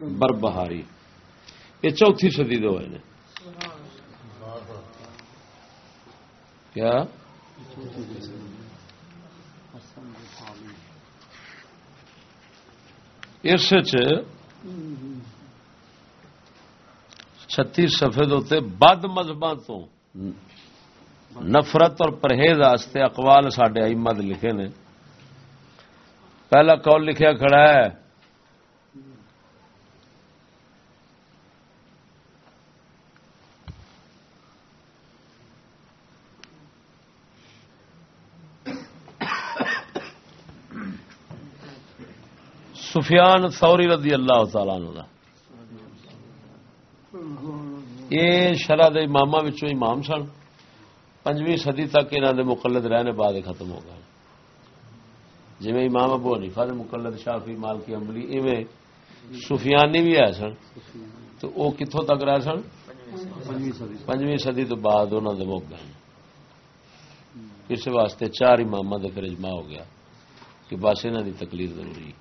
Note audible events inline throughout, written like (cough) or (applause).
بربہاری۔ یہ چوتھی صدی دے ہوئے نے کیا؟ اس چھتیس سفید ہوتے بد مذہب تو نفرت اور پرہیز اقوال سڈے ائمت لکھے نے۔ پہلا کال لکھیا کھڑا ہے؟ سفیان سوری رضی اللہ تعالی عنہ یہ شرح امام امام سن۔ پنجویں صدی تک انہوں دے مقلد رہنے بعد ختم ہو گئے۔ جی امام ابو حنیفہ دے مقلد شافی مالکی امبلی ایویں سفیانی بھی ہے سن۔ تو وہ کتوں تک رہ سن؟ پنجویں صدی تو بعد انہوں دے مک گئے اس واسطے چار امام دے پھر اجماع ہو گیا کہ بس انہوں دی تکلیف ضروری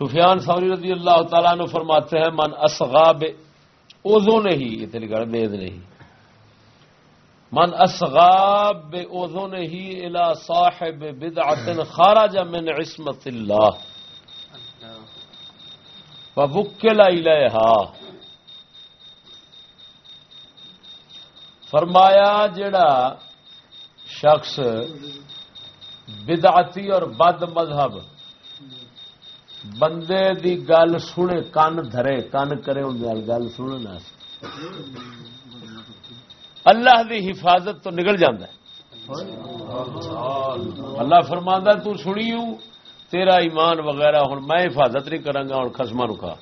سفیان سوری رضی اللہ تعالیٰ نے فرماتے ہیں، من اصغاب اوزو نہیں یہ تیری گڑھ بید نہیں۔ من اصغاب اوزو نہیں الى صاحب بدعت خارج من عصمت اللہ۔ وبکل الیہا۔ فرمایا جڑا شخص بدعتی اور بد مذہب بندے دی گل سنے، کن دھرے، کن کرے، ان گل سننا اللہ دی حفاظت تو نکل جاندہ ہے۔ اللہ فرماندہ تو سنی ہوں تیرا ایمان وغیرہ ہوں میں حفاظت نہیں کروں گا ہوں خسما رکا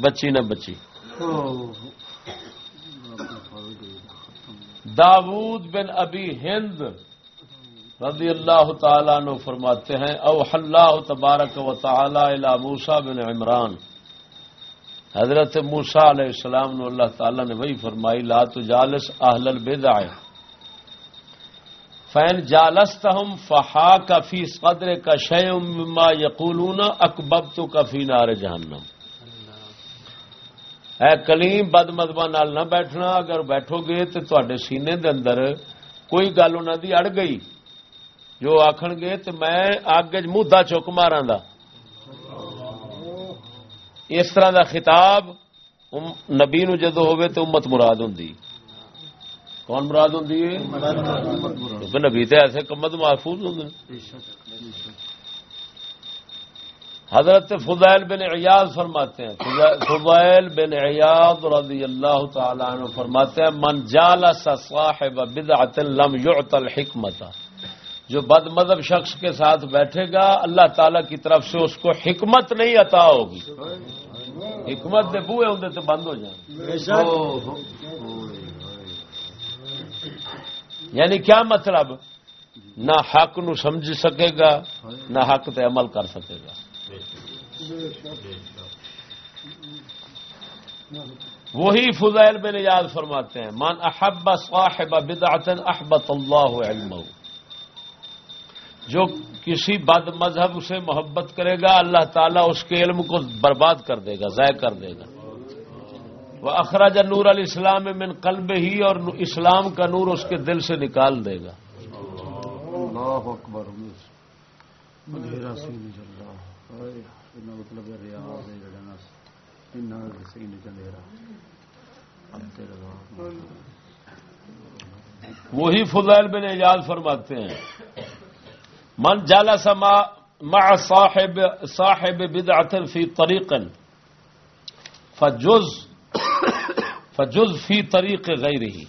بچی نہ بچی۔ داود بن ابی ہند رضی اللہ تعالیٰ نو فرماتے ہیں، او اللہ تبارک و تعالی موسا بن عمران۔ حضرت موسا علیہ السلام نو اللہ تعالیٰ نے وہی فرمائی، لا تو جالس اہل البدع۔ فین جالست ہم فہا کفی قدر کا شیما یقولون اکبب تو کفی نار جہنم اے کلیم بد مدبا نال نہ بیٹھنا، اگر بیٹھو گے تو تے سینے دے اندر کوئی گل انہوں دی اڑ گئی۔ جو آخن گے تو میں اگ مدا چک مارا دا۔ اس طرح دا خطاب نبی نو جدو ہوئے تو امت مراد ہوں کون مراد ہوں نبی تو ایسے کمت محفوظ ہوں حضرت فضائل بن عیاض فرماتے ہیں۔ فضائل بن عیاض رضی اللہ تعالی عنہ فرماتے ہیں، من جالس صاحب بدعت لم يعط الحکمت. جو بد مذہب شخص کے ساتھ بیٹھے گا، اللہ تعالی کی طرف سے اس کو حکمت نہیں عطا ہوگی۔ حکمت دے بوئے ہوں تو بند ہو جائیں یعنی کیا مطلب؟ نہ حق نو سمجھ سکے گا، نہ حق تے عمل کر سکے گا۔ وہی فضائل بن یاد فرماتے ہیں، من احب صاحب بدعت احبت اللہ علمہ۔ جو کسی بد مذہب سے محبت کرے گا اللہ تعالیٰ اس کے علم کو برباد کر دے گا ضائع کر دے گا۔ وہ اخراج نور علیہ السلام من قلب ہی اور اسلام کا نور اس کے دل سے نکال دے گا۔ وہی فضائل بن اعجاز فرماتے ہیں۔ من جلس مع صاحب صاحب بدعة في طريق، فجز فجز في طريق غيره.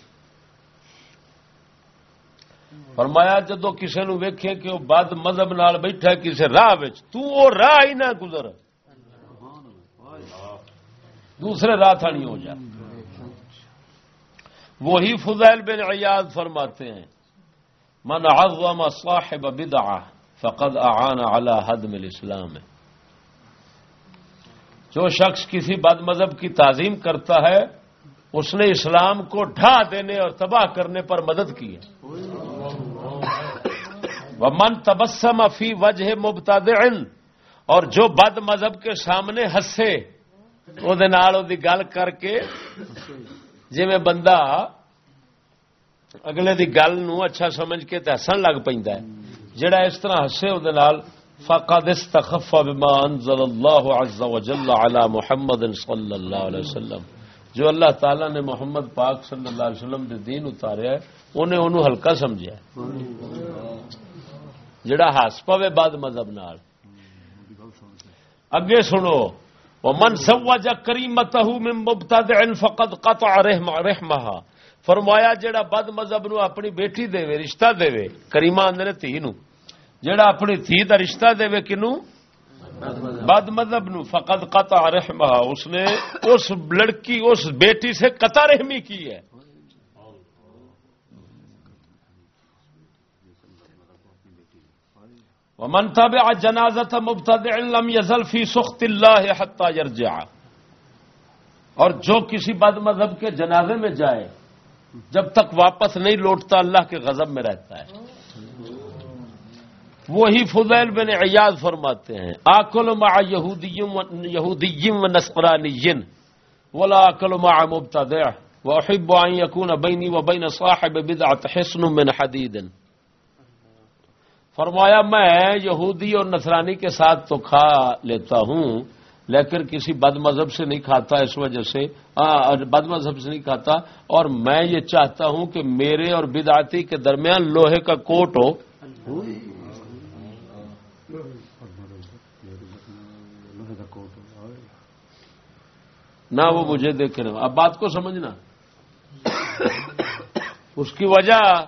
فرمایا، جدو کسی نو ویکھے کہ وہ بد مذہب نال بیٹھا کسی راہ تو وہ راہ ہی نہ گزر۔ دوسرے راہ تھا نہیں ہو جا۔ وہی فضائل بن عیاد فرماتے ہیں۔ من عظم صاحب بدعہ فقد اعان على حدم الاسلام جو شخص کسی بد مذہب کی تعظیم کرتا ہے، اس نے اسلام کو ڈھا دینے اور تباہ کرنے پر مدد کی ہے۔ من تبسم فی وجہ مبتاد اور جو بد مذہب کے سامنے ہسے وہ گل کر کے جی میں بندہ اگلے دی گل نو اچھا سمجھ کے ہسن لگ پہ جڑا اس طرح ہسے وہ فقد استخف بما انزل اللہ عز وجل على محمد صلی اللہ علیہ وسلم۔ جو اللہ تعالی نے محمد پاک صلی اللہ علیہ وسلم دے دین اتاریا ہے، انہیں انہوں ہلکا سمجھا جڑا ہس پوے بعد مذہب نال۔ اگے سنو، ومن سوج کریمتہ من مبتدع فقد قطع رحمہ رحمها۔ فرمایا جڑا بد مذہب نو اپنی بیٹی دے رشتہ دے کریمہ اندر تھی نو۔ جڑا اپنی تھی دا رشتہ دے کنو؟ بد مذہب نو۔ فقط قطع رحمہ اس نے اس لڑکی، اس بیٹی سے قطع رحمی کی ہے۔ ومن تابع جنازت مبتدع لم يزل في سخط الله حتى يرجع۔ اور جو کسی بد مذہب کے جنازے میں جائے جب تک واپس نہیں لوٹتا، اللہ کے غضب میں رہتا ہے۔ وہی فضیل بن عیاض فرماتے ہیں، آکل مع یہودیم و نسقرانی ولا آکل مع مبتدع وحب ان يكون بيني وبين صاحب بدعه حسن من حديد فرمایا، میں یہودی اور نصرانی کے ساتھ تو کھا لیتا ہوں لیکن کسی بد مذہب سے نہیں کھاتا اس وجہ سے بد مذہب سے نہیں کھاتا۔ اور میں یہ چاہتا ہوں کہ میرے اور بدعتی کے درمیان لوہے کا کوٹ ہو۔ نہ وہ مجھے دیکھے نا اب بات کو سمجھنا۔ اس کی وجہ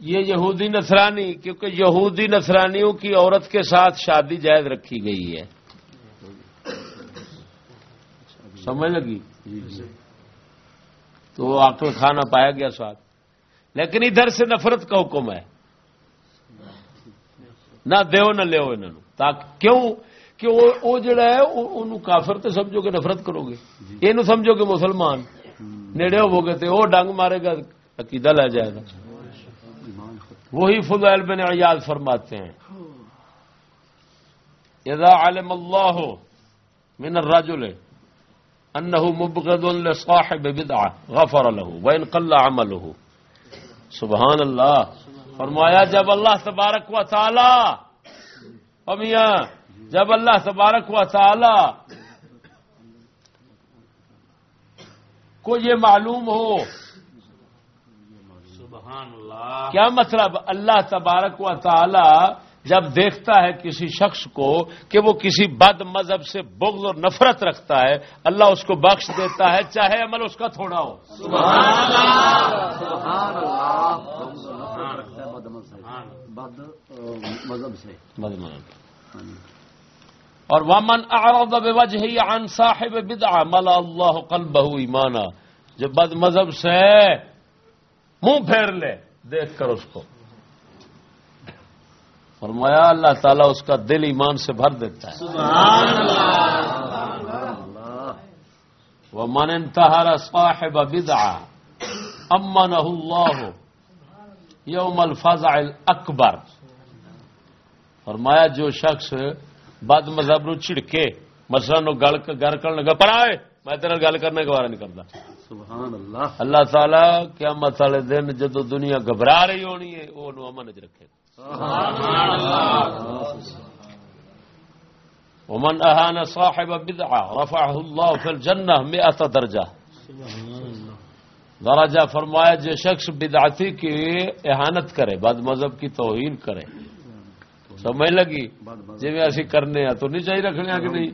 یہ یہودی نصرانی، کیونکہ یہودی نصرانیوں کی عورت کے ساتھ شادی جائز رکھی گئی ہے۔ سمجھ لگی؟ تو آکل کھانا پایا گیا ساتھ۔ لیکن ادھر سے نفرت کا حکم ہے۔ نہ دیو نہ لو انہوں کیوں؟ کہ وہ جڑا ہے انہوں کافر تو سمجھو کہ نفرت کرو گے۔ یہ سمجھو کہ مسلمان۔ نیڑے ہو گئے تو وہ ڈنگ مارے گا، عقیدہ لے جائے گا۔ وہی فضائل بن عیاد فرماتے ہیں۔ اذا علم اللہ من الرجل انه مبغض لصاحب بدعه غفر له وان قل عمله۔ سبحان اللہ۔ فرمایا جب اللہ تبارک و تعالی میاں جب اللہ تبارک و تعالی کو یہ معلوم ہو کیا مطلب اللہ تبارک و تعالی جب دیکھتا ہے کسی شخص کو کہ وہ کسی بد مذہب سے بغض اور نفرت رکھتا ہے، اللہ اس کو بخش دیتا ہے، چاہے عمل اس کا تھوڑا ہو۔ اور ومن اعرض بوجهه عن صاحب بدعه ملا الله قلبه ایمانا جو بد مذہب سے منہ پھیر لے، دیکھ کر اس کو۔ فرمایا اللہ تعالیٰ اس کا دل ایمان سے بھر دیتا ہے۔ وہ من انتہارا صاحب بدعا امن اللہ یوم الفاظ اکبر فرمایا جو شخص بد مذہب نو چھڑکے مسئلہ نو گل گھر کرنے لگا پر آئے میں تیرے گل کرنے کے بارے نہیں کرتا۔ سبحان اللہ۔ اللہ تعالی کیا مت والے دن جدو دنیا گھبرا رہی ہونی ہے وہ امن چ رکھے ومن اهان صاحب بدعه رفعه الله في الجنه 100 درجه درجہ فرمایا، جو شخص بدعتی کی احانت کرے، بد مذہب کی توہین کرے۔ سمجھ لگی؟ جی اسی کرنے ہیں، تو نہیں چاہیے رکھنے کہ نہیں؟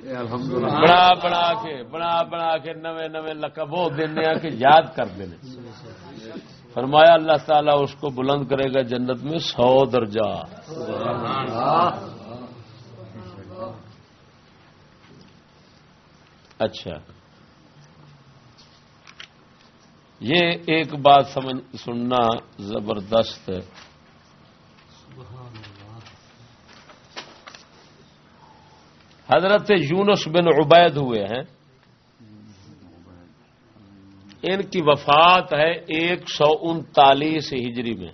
بنا بنا کے، بنا بنا کے نوے نوے لقب وہ دینے کہ یاد کر دینے۔ فرمایا اللہ تعالیٰ اس کو بلند کرے گا جنت میں سو درجہ۔ اچھا۔ یہ ایک بات سمجھ سننا زبردست ہے۔ حضرت یونس بن عبید ہوئے ہیں۔ ان کی وفات ہے ایک سو انتالیس ہجری میں۔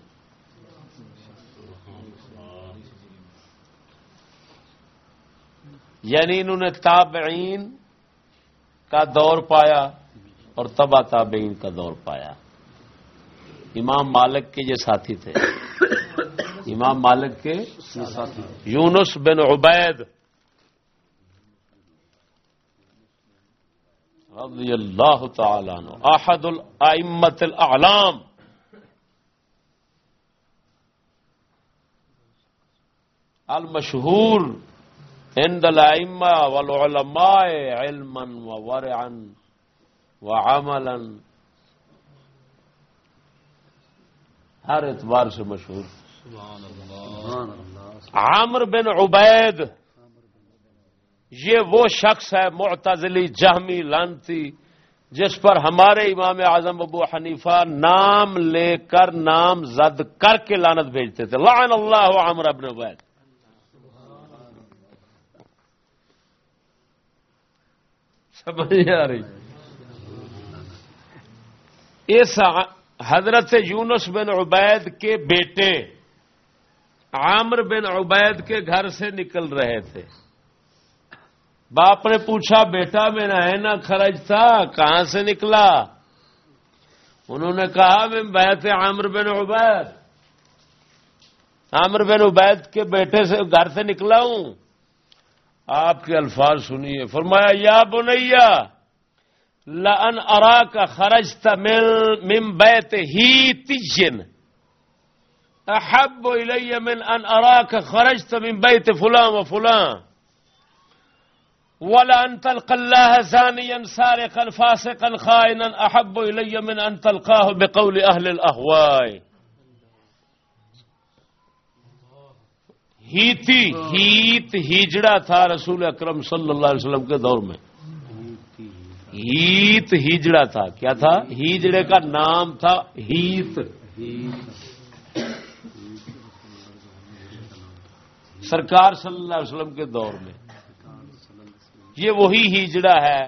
یعنی انہوں نے تابعین کا دور پایا اور تبا تابعین کا دور پایا۔ امام مالک کے یہ ساتھی تھے۔ امام مالک کے یونس بن عبید رضی اللہ تعالی عنہ. احد الائمت الاعلام. المشہور عند الائمہ والعلماء علما وورعا وعملا ہر اعتبار سے مشہور. عامر بن عبید یہ وہ شخص ہے معتزلی، جہمی، لانتی، جس پر ہمارے امام اعظم ابو حنیفہ نام لے کر نام زد کر کے لانت بھیجتے تھے۔ لعن اللہ عامر ابن عبید۔ سمجھ آ رہی۔ اس حضرت یونس بن عبید کے بیٹے عامر بن عبید کے گھر سے نکل رہے تھے۔ باپ نے پوچھا، بیٹا میرا ہے نا خرچ تھا، کہاں سے نکلا؟ انہوں نے کہا، میں بیت عامر بن عبید۔ عامر بن عبید کے بیٹے سے گھر سے نکلا ہوں۔ آپ کے الفاظ سنیے۔ فرمایا، یا بنیا لن ارا کا خرج مم بیت ہی تجن۔ احب الی من ان ارا کا خرج من بیت فلاں و فلاں ولا ان تلقى الله زانيا سارقا فاسقا خائنا احب الي من ان تلقاه بقول اهل الاهواء ہیتی، ہیت ہیجڑا تھا رسول اکرم صلی اللہ علیہ وسلم کے دور میں۔ ہیت ہیجڑا تھا۔ کیا تھا؟ ہیجڑے کا نام تھا ہیت۔ سرکار صلی اللہ علیہ وسلم کے دور میں۔ یہ وہی ہیجڑا ہے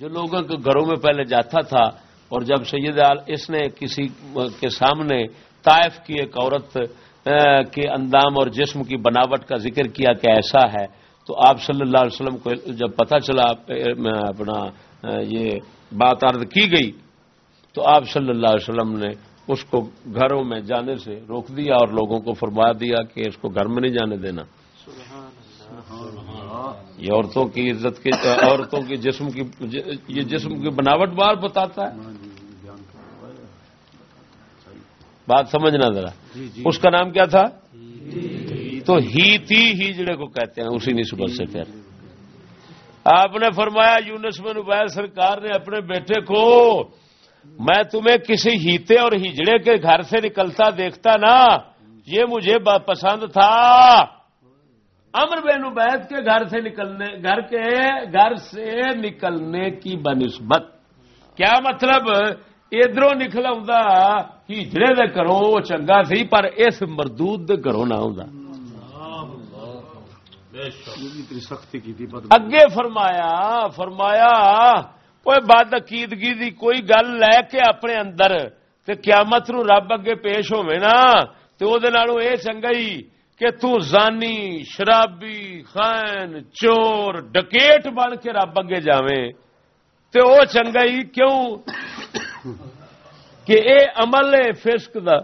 جو لوگوں کے گھروں میں پہلے جاتا تھا اور جب سید اس نے کسی کے سامنے طائف کی ایک عورت کے اندام اور جسم کی بناوٹ کا ذکر کیا کہ ایسا ہے تو آپ صلی اللہ علیہ وسلم کو جب پتہ چلا اپنا یہ بات عرض کی گئی تو آپ صلی اللہ علیہ وسلم نے اس کو گھروں میں جانے سے روک دیا اور لوگوں کو فرما دیا کہ اس کو گھر میں نہیں جانے دینا۔ یہ عورتوں کی عزت کی عورتوں کی جسم کی یہ جسم کی بناوٹ بار بتاتا ہے۔ بات سمجھنا ذرا۔ جی، جی۔ اس کا نام کیا تھا؟ تو ہی تھی ہیجڑے کو کہتے ہیں اسی نسبت سے پھر۔ آپ نے فرمایا یونس بن عبید سرکار نے اپنے بیٹے کو میں تمہیں کسی ہیتے اور ہیجڑے کے گھر سے نکلتا دیکھتا نا یہ مجھے پسند تھا۔ امر بین عبید کے گھر سے نکلنے، گھر کے گھر سے نکلنے کی بنسبت۔ کیا مطلب؟ ادھر نکل ہجڑے دے کرو وہ چنگا سی، پر اس مردود دے گھروں نہ اگے فرمایا فرمایا کوئی بد عقیدگی دی کوئی گل لے کے اپنے اندر، تے قیامت نو رب اگے پیش ہوئے نا تو وہ چنگا ہی۔ کہ تو زانی، شرابی خائن چور، ڈکیٹ بن کے رب اگے جاویں۔ تو وہ چنگا ہی کیوں؟ کہ اے عمل ہے فسق دا،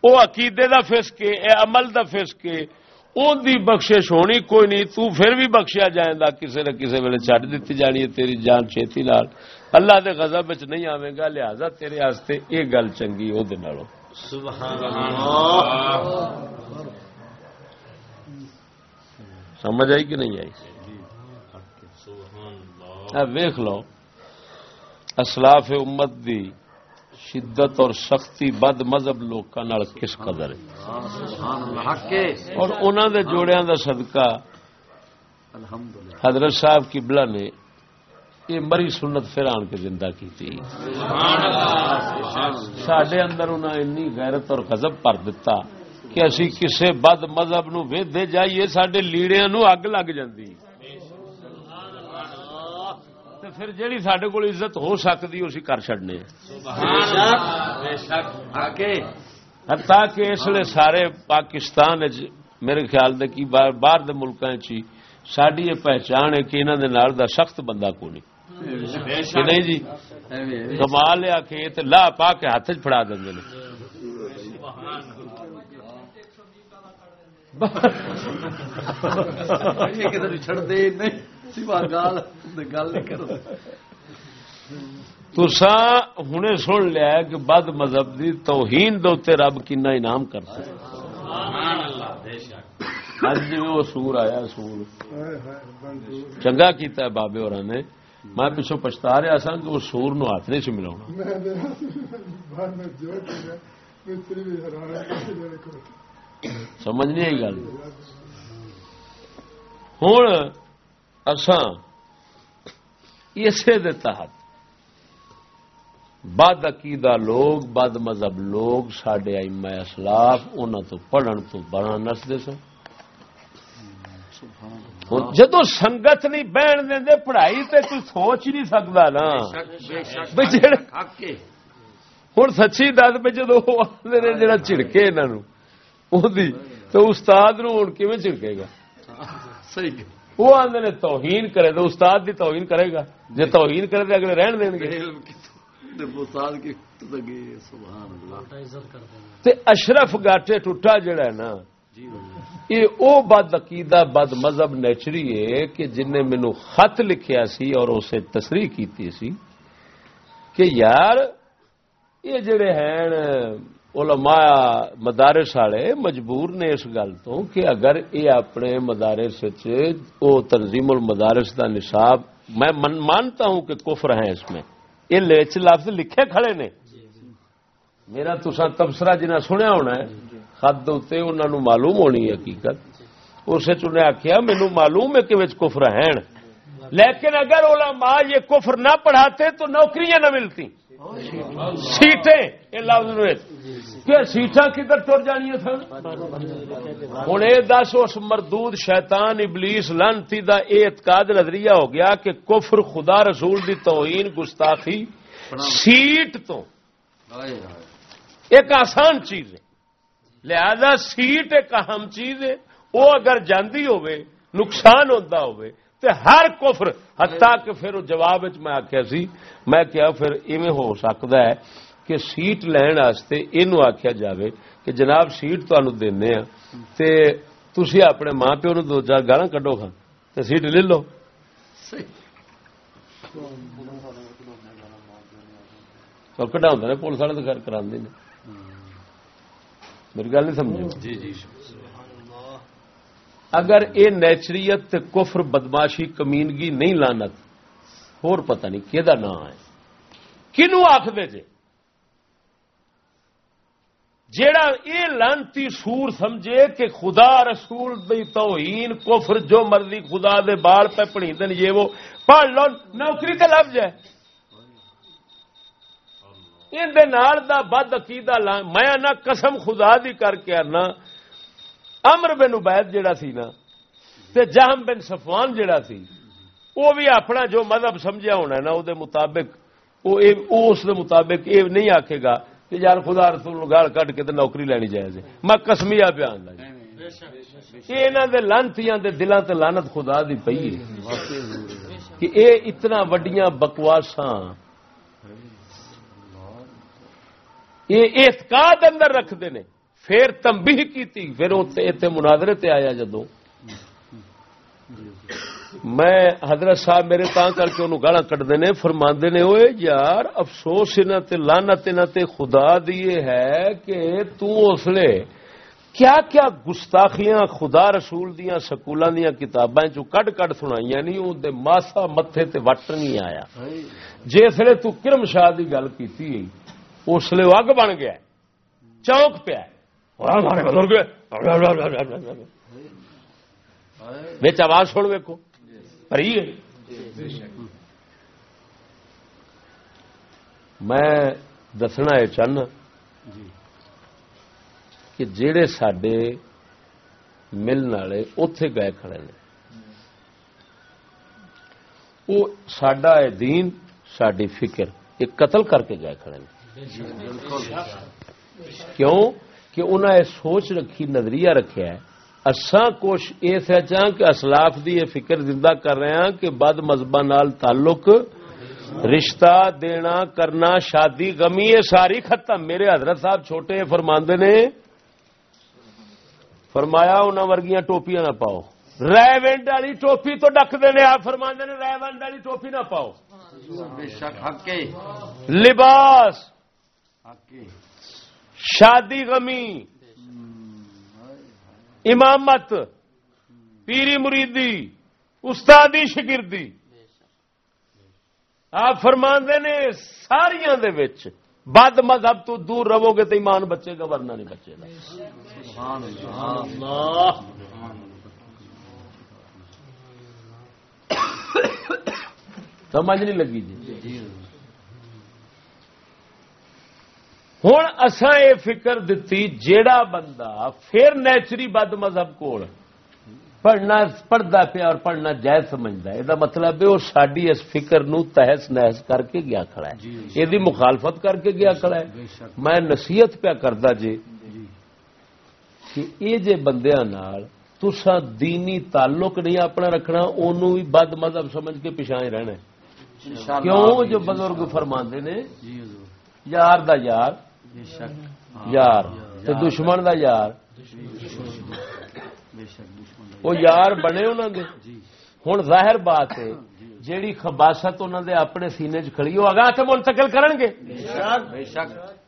او عقیدے دا فسق ہے اے عمل دا فسق ہے اون دی بخشش ہونی کوئی نہیں، تو پھر بھی بخشیا جائے گا کسی نہ کسی ویلے چڈ دیتی جانی ہے تیری جان چھیتی لال اللہ دے غضب وچ نہیں آوے گا، لہذا تیرے واسطے یہ گل چنگی او دے نالوں۔ سبحان اللہ۔ سمجھ آئی کہ نہیں آئی؟ ویخ لو اسلاف امت دی شدت اور سختی بد مذہب لوگ کس قدر ہے؟ اور انہوں دے جوڑیاں دا صدقہ حضرت صاحب بلا نے یہ مری سنت پھر آن کے زندہ کی سڈے اندر انہیں غیرت اور غضب پر دیتا کہ اسی کسے بد مذہب نو وے جائیے سڈے لیڑیا نو اگ لگ جاتی پھر جیڑی سڈے کو عزت ہو سکتی اسی کر چڈنے کہ اس لیے سارے پاکستان میرے خیال دے کی باہر دے ملکوں چی ساری یہ پہچان ہے کہ انہوں دا سخت بندہ کو نہیں کہ نہیں جی؟ کما لیا کھیت لا پا کے ہاتھ چ فڑا دیں تسا ہوں سن لیا کہ بد مذہب کی توہین دے رب کنا انعام کرتا اج جی وہ سور آیا سور۔ چنگا کیتا ہے بابے اور نے۔ میں پچھو پچھتا رہا سا کہ وہ سور نو ہاتھ نہیں سی ملا سمجھ نہیں آئی گل۔ ہوں اسان اسی تحت بد عقیدہ لوگ بد مذہب لوگ سڈے اما اسلاف انہوں تو پڑھن تو بڑا نستے سن۔ جدو سنگت نہیں بہن دے پڑھائی تے کوئی سوچ ہی نہیں سکتا نا۔ ہوں سچی دس پہ جدو جا چڑکے انہوں تو استاد نو ہوں کیون چڑکے گا وہ آدھے نے توہین کرے تو استاد دی توہین کرے گا جی توہین کرے تو اگلے رہن دیں گے اشرف گاٹے ٹوٹا جڑا ہے نا یہ او بد عقیدہ بد مذہب نیچری ہے کہ جن نے مینو خط لکھیا سی اور اسے تصریح کیتی سی کہ یار یہ جڑے ہیں علماء مدارس والے مجبور نے اس گل تو کہ اگر یہ اپنے مدارس او تنظیم المدارس دا نصاب، میں مانتا ہوں کہ کفر ہیں اس میں۔ یہ لچ لفظ لکھے کھڑے نے۔ میرا تسا تبصرہ جنہیں سنیا ہونا ہے خد اتنے انہوں معلوم ہونی حقیقت۔ اس انہیں آخیا مینو معلوم ہے کہ کفر ہیں۔ لیکن اگر علماء یہ کفر نہ پڑھاتے تو نوکریاں نہ ملتی۔ سیٹیں، یہ لفظ کہ سیٹاں کدھر تر جانیا سن ہوں یہ دس، اس مردود شیطان ابلیس لانتی دا اے اعتقاد نظریہ ہو گیا کہ کفر خدا رسول دی توہین گستاخی سیٹ تو۔ ایک آسان چیز ہے۔ لہذا سیٹ ایک اہم چیز ہے۔ وہ اگر جاندی ہوئے نقصان ہوتا ہوئے تے ہر کفر، حتیٰ کہ پھر جواب میں آخیا سی، میں کیا پھر ایویں ہو سکتا ہے کہ سیٹ لین واسطے یہ آخیا جاوے کہ جناب سیٹ تمہیں دینے ہاں تے تسی اپنے ماں پیو نو دو چار گالا کڈو کھا تے سیٹ لے لو۔ کڈا ہوں پولیس والے تو گھر کرا میری گل نہیں سمجھو جی جی اگر اے نیچریت کفر بدماشی کمینگی نہیں لانت اور پتہ نہیں کہ نام ہے۔ کنو آخر جے؟ جیڑا اے لانتی سور سمجھے کہ خدا رسول دی توہین، کفر جو مرضی خدا دے بال پہ پڑھی دن یہ وہ، پڑھ لو، نوکری تے لفظ ہے ان دا بد عقیدہ میں نہ قسم خدا دی کر کے آنا امر بن عبید جڑا سی نا، تے جہم بن صفوان جڑا سی وہ بھی اپنا جو مذہب سمجھا ہونا ہے نا وہ مطابق اس مطابق یہ نہیں آکھے گا کہ یار خدا رسول گال کٹ کے نوکری لینی جائے میں کسمیا بیان لگا یہ جی۔ لانتیاں دے دلان تے لانت خدا دی پئی کہ اے اتنا وڈیاں بکواساں یہ اعتقاد اندر رکھتے ہیں پھر تمبی کی پھر اتنے مناظرے تے آیا جدو میں حضرت صاحب میرے تا کر کے انہوں گالا کٹتے ہیں فرما نے ہوئے یار، افسوس انہوں تے لانت تے، خدا دیے ہے کہ تسلے کیا کیا گستاخیاں خدا رسول دیا سکولوں دیا کتاباں چو کڈ کڈ سنائی نہیں وہ ماسا متے تے وٹ نہیں آیا۔ جسے تو کرم شاہ کی گل کی اس لیے اگ بن گیا چوک پیا۔ ہمارے بزرگ بچ آواز سن ویکو پری میں دسنا یہ چاہنا کہ جڑے سڈے ملن والے اتے گئے کھڑے نے وہ سڈا دین ساری فکر، یہ قتل کر کے گئے کھڑے نے۔ کیوں؟ کہ انہیں سوچ رکھی نظریہ رکھا ہے۔ اساں کوش یہ سچا کہ اسلاف دی یہ فکر زندہ کر رہے ہیں کہ بد مذہب نال تعلق رشتہ دینا کرنا شادی غمی یہ ساری ختم۔ میرے حضرت صاحب چھوٹے فرماندے نے فرمایا انہوں ورگیاں ٹوپیاں نہ پاؤ۔ رے ونڈ والی ٹوپی تو ڈک دے آپ فرماندے نے رے ونڈ والی ٹوپی نہ پاؤ۔ لباس۔ شادی غمی، امامت، پیری مریدی، استادی شگردی۔ آپ فرماندے نے ساریا بد مذہب تو دور رہو گے تو ایمان بچے گا، ورنہ نہیں بچے گا۔ سمجھ نہیں لگی جی؟ ہوں اصا یہ فکر دتی جیڑا بندہ پھر نیچری بد مذہب کول پڑھنا پڑھتا پیا اور پڑھنا جائز سمجھتا ہے۔ یہ مطلب ہے وہ ساری اس فکر نو تحس نحس کر کے گیا کھڑا ہے۔ جی، جی۔ یہ مخالفت کر کے گیا کھڑا ہے۔ میں نصیحت پیا کرتا جی کہ یہ جے بندیاں نال تسا دینی تعلق نہیں اپنا رکھنا انہوں بھی بد مذہب سمجھ کے پچھا رہنا کیوں؟ جو بزرگ فرما نے جی، یار دا یار یار دشمن دا یار. وہ یار. بنے انہوں نے ہوں ظاہر بات ہے جیڑی خباست انہوں نے اپنے سینے چ کھڑی وہ اگاں منتقل کرن گے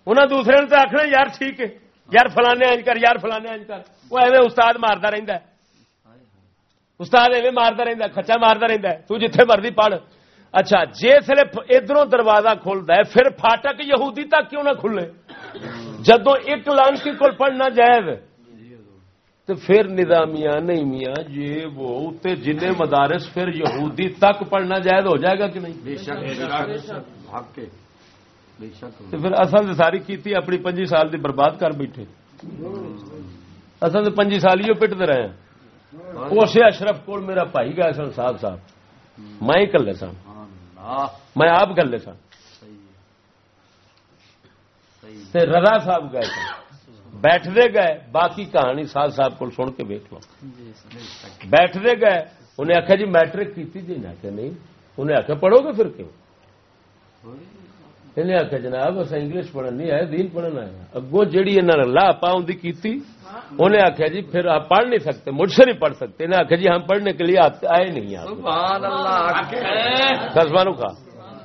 انہیں دوسرے نے آخنا یار ٹھیک ہے. یار فلانے انج کر یار فلانے انج کر. وہ ایویں استاد مارتا رہتا ہے. استاد ایویں مارتا رہتا کچا مارتا رہتا ہے. تو جتھے مرضی پڑھ. اچھا جس ادھر دروازہ کھلتا ہے پھر فاٹک یہودی تک کیوں نہ کھلے؟ جدو ایک لانسی کو پڑھنا جائز تو پھر نظامیہ نہیں میاں یہ وہ اتنے جن مدارس پھر یہودی تک پڑھنا جائز ہو جائے گا کہ نہیں؟ تو پھر اصل ساری کی اپنی پنجی سال دی برباد کر بیٹھے۔ اصل پنجی سال ہی پٹتے رہے ہیں۔ اسے اشرف کو میرا بھائی گیا سن صاحب صاحب۔ میں کلے سن میں آپ کلے سن رضا صاحب گئے بیٹھتے گئے باقی کہانی سال صاحب کو سن کے ویک لو۔ بیٹھتے گئے انہیں آخیا جی میٹرک کی جی؟ نے آخیا نہیں۔ انہیں آخیا پڑھو گے پھر کیوں؟ انہیں آخیا جناب اصل انگلش پڑھن نہیں آئے دین پڑھن آئے اگوں جہی انہوں نے لا پاؤں کی انہیں آخیا جی پھر آپ پڑھ نہیں سکتے مجھ سے نہیں پڑھ سکتے۔ انہیں آخیا جی ہم پڑھنے کے لیے آئے نہیں آپ دسمان کا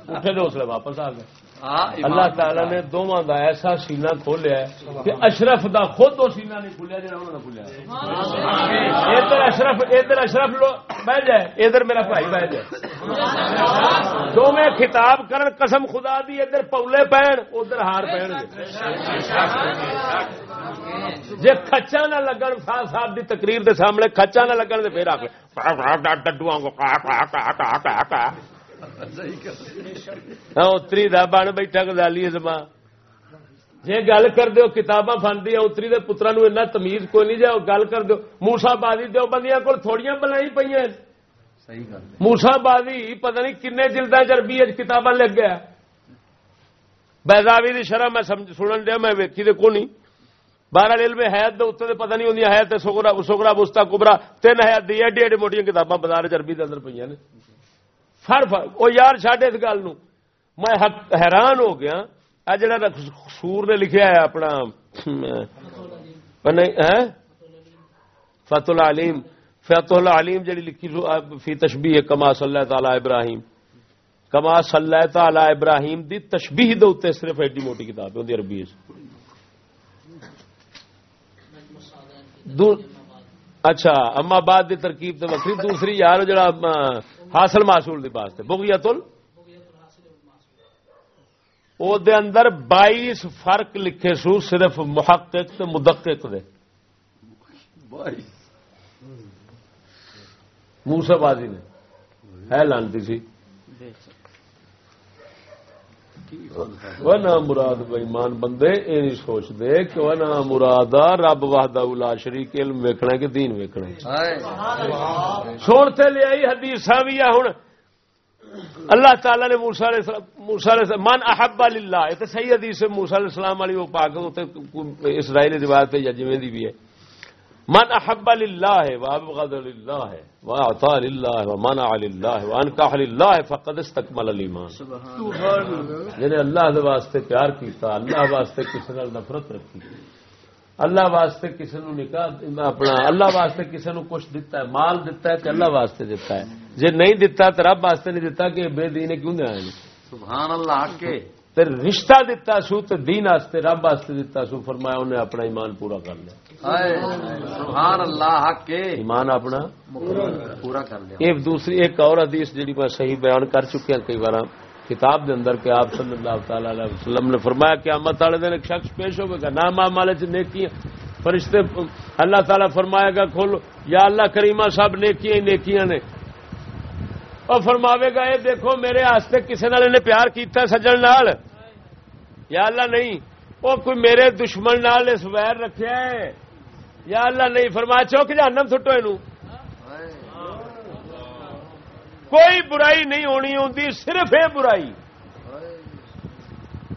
اٹھے دو اسلے واپس آ گئے۔ اللہ تعالی نے دونوں کا ایسا سینا کھولیا کہ اشرف دا خود وہ سینا نہیں کھولیا جا کھولیا ادھر اشرف ادھر اشرف لو بہ جائے۔ ادھر میرا بھائی بہ جائے۔ دونوں خطاب کرن قسم خدا دی ادھر پولے پہن ادھر ہار پہن۔ جی کچا نہ لگن صاحب دی تقریر دے سامنے کچا نہ لگن تو پھر آ ڈڈو اتری دا بن بیٹھا گزالی زبان۔ جی گل کر دو کتاباں فنڈی اتری دے پترا نو ایسا تمیز کوئی نہیں جائے گل کر دو موسا بازی دو بندیاں کو تھوڑی بلائی پہ موسا بازی پتہ نہیں کن جلدا چربی کتاباں لگ گیا۔ بیزاوی دی شرح میں سنن دیا میں ویکھی دے کو نہیں۔ بارہ علم حیات دے اتنے پتہ نہیں ہوں حیات سکرا سکرا بستا کبرا تین حیات دی ایڈی ایڈی موٹیاں کتاباں بازار چربی دے اندر پہ نے۔ فر وہ یار چڈ اس گل میں حیران ہو گیا۔ آ جڑا سور نے لکھیا ہے اپنا فت العلیم۔ فت العلیم جڑی لکھی فی تشبیح کما صلی اللہ تعالی ابراہیم۔ کما صلی اللہ تعالی ابراہیم دی تشبیح دے اتنے صرف ایڈی موٹی کتاب ہے عربی اچھا اما بعد دی ترکیب تے وکری دوسری یار جڑا حاصل معصول دی بات بغیت ال او دے اندر بائیس فرق لکھے سو صرف محقق تے مدقق دے۔ موسا بازی نے۔ ہے لانتی سی۔ وہ نہ مراد بےمان بندے یہ نہیں سوچتے کہ وہ نہ مراد رب واہدہ الا شریک علم ویکنا کہ دین ویکنا سنتے لیا حدیث بھی ہوں اللہ تعالی نے موسا موسا من احب اللہ یہ تو صحیح حدیث موسا علیہ السلام والی وہ پاک اسرائیلی روایت یا جی بھی ہے۔ من احب للہ وابغض للہ واعطى للہ ومنع للہ وانکح للہ فقد استکمل الایمان. جنہیں اللہ دے واسطے پیار کیتا اللہ واسطے کسی نال نفرت رکھی۔ اللہ واسطے کسی نو نکاح اپنا اللہ واسطے کسی نو کچھ دیتا ہے مال دیتا ہے کہ اللہ واسطے دیتا ہے۔ جے نہیں دیتا تو رب واسطے نہیں دیتا کہ بے دین کیوں نہیں آئے سبحان اللہ کے تے رشتہ دیتا سو تے دین واسطے رب واسطے دیتا سو فرمایا انہیں اپنا ایمان پورا کر لیا۔ سبحان اللہ کے ایمان اپنا پورا کر لیا۔ ایک دوسری ایک اور حدیث میں صحیح بیان کر چکے ہیں کئی بار کتاب دے اندر کہ آپ صلی اللہ تعالی علیہ وسلم نے فرمایا کہ امت والے دن ایک شخص پیش ہوگا گا۔ نام مالے چ نیکی فرشتے اللہ تعالیٰ فرمائے گا کھولو یا اللہ کریمہ صاحب نیکیاں نیکیاں نے۔ اور فرماوے گا یہ دیکھو میرے آستے کسی نے پیار کیتا سجن نال۔ یا اللہ نہیں وہ کوئی میرے دشمن نال اس ویر رکھیا ہے۔ یا اللہ نہیں فرمایا، چوک جہنم سٹو یہ کوئی برائی نہیں ہونی ہوتی صرف یہ برائی۔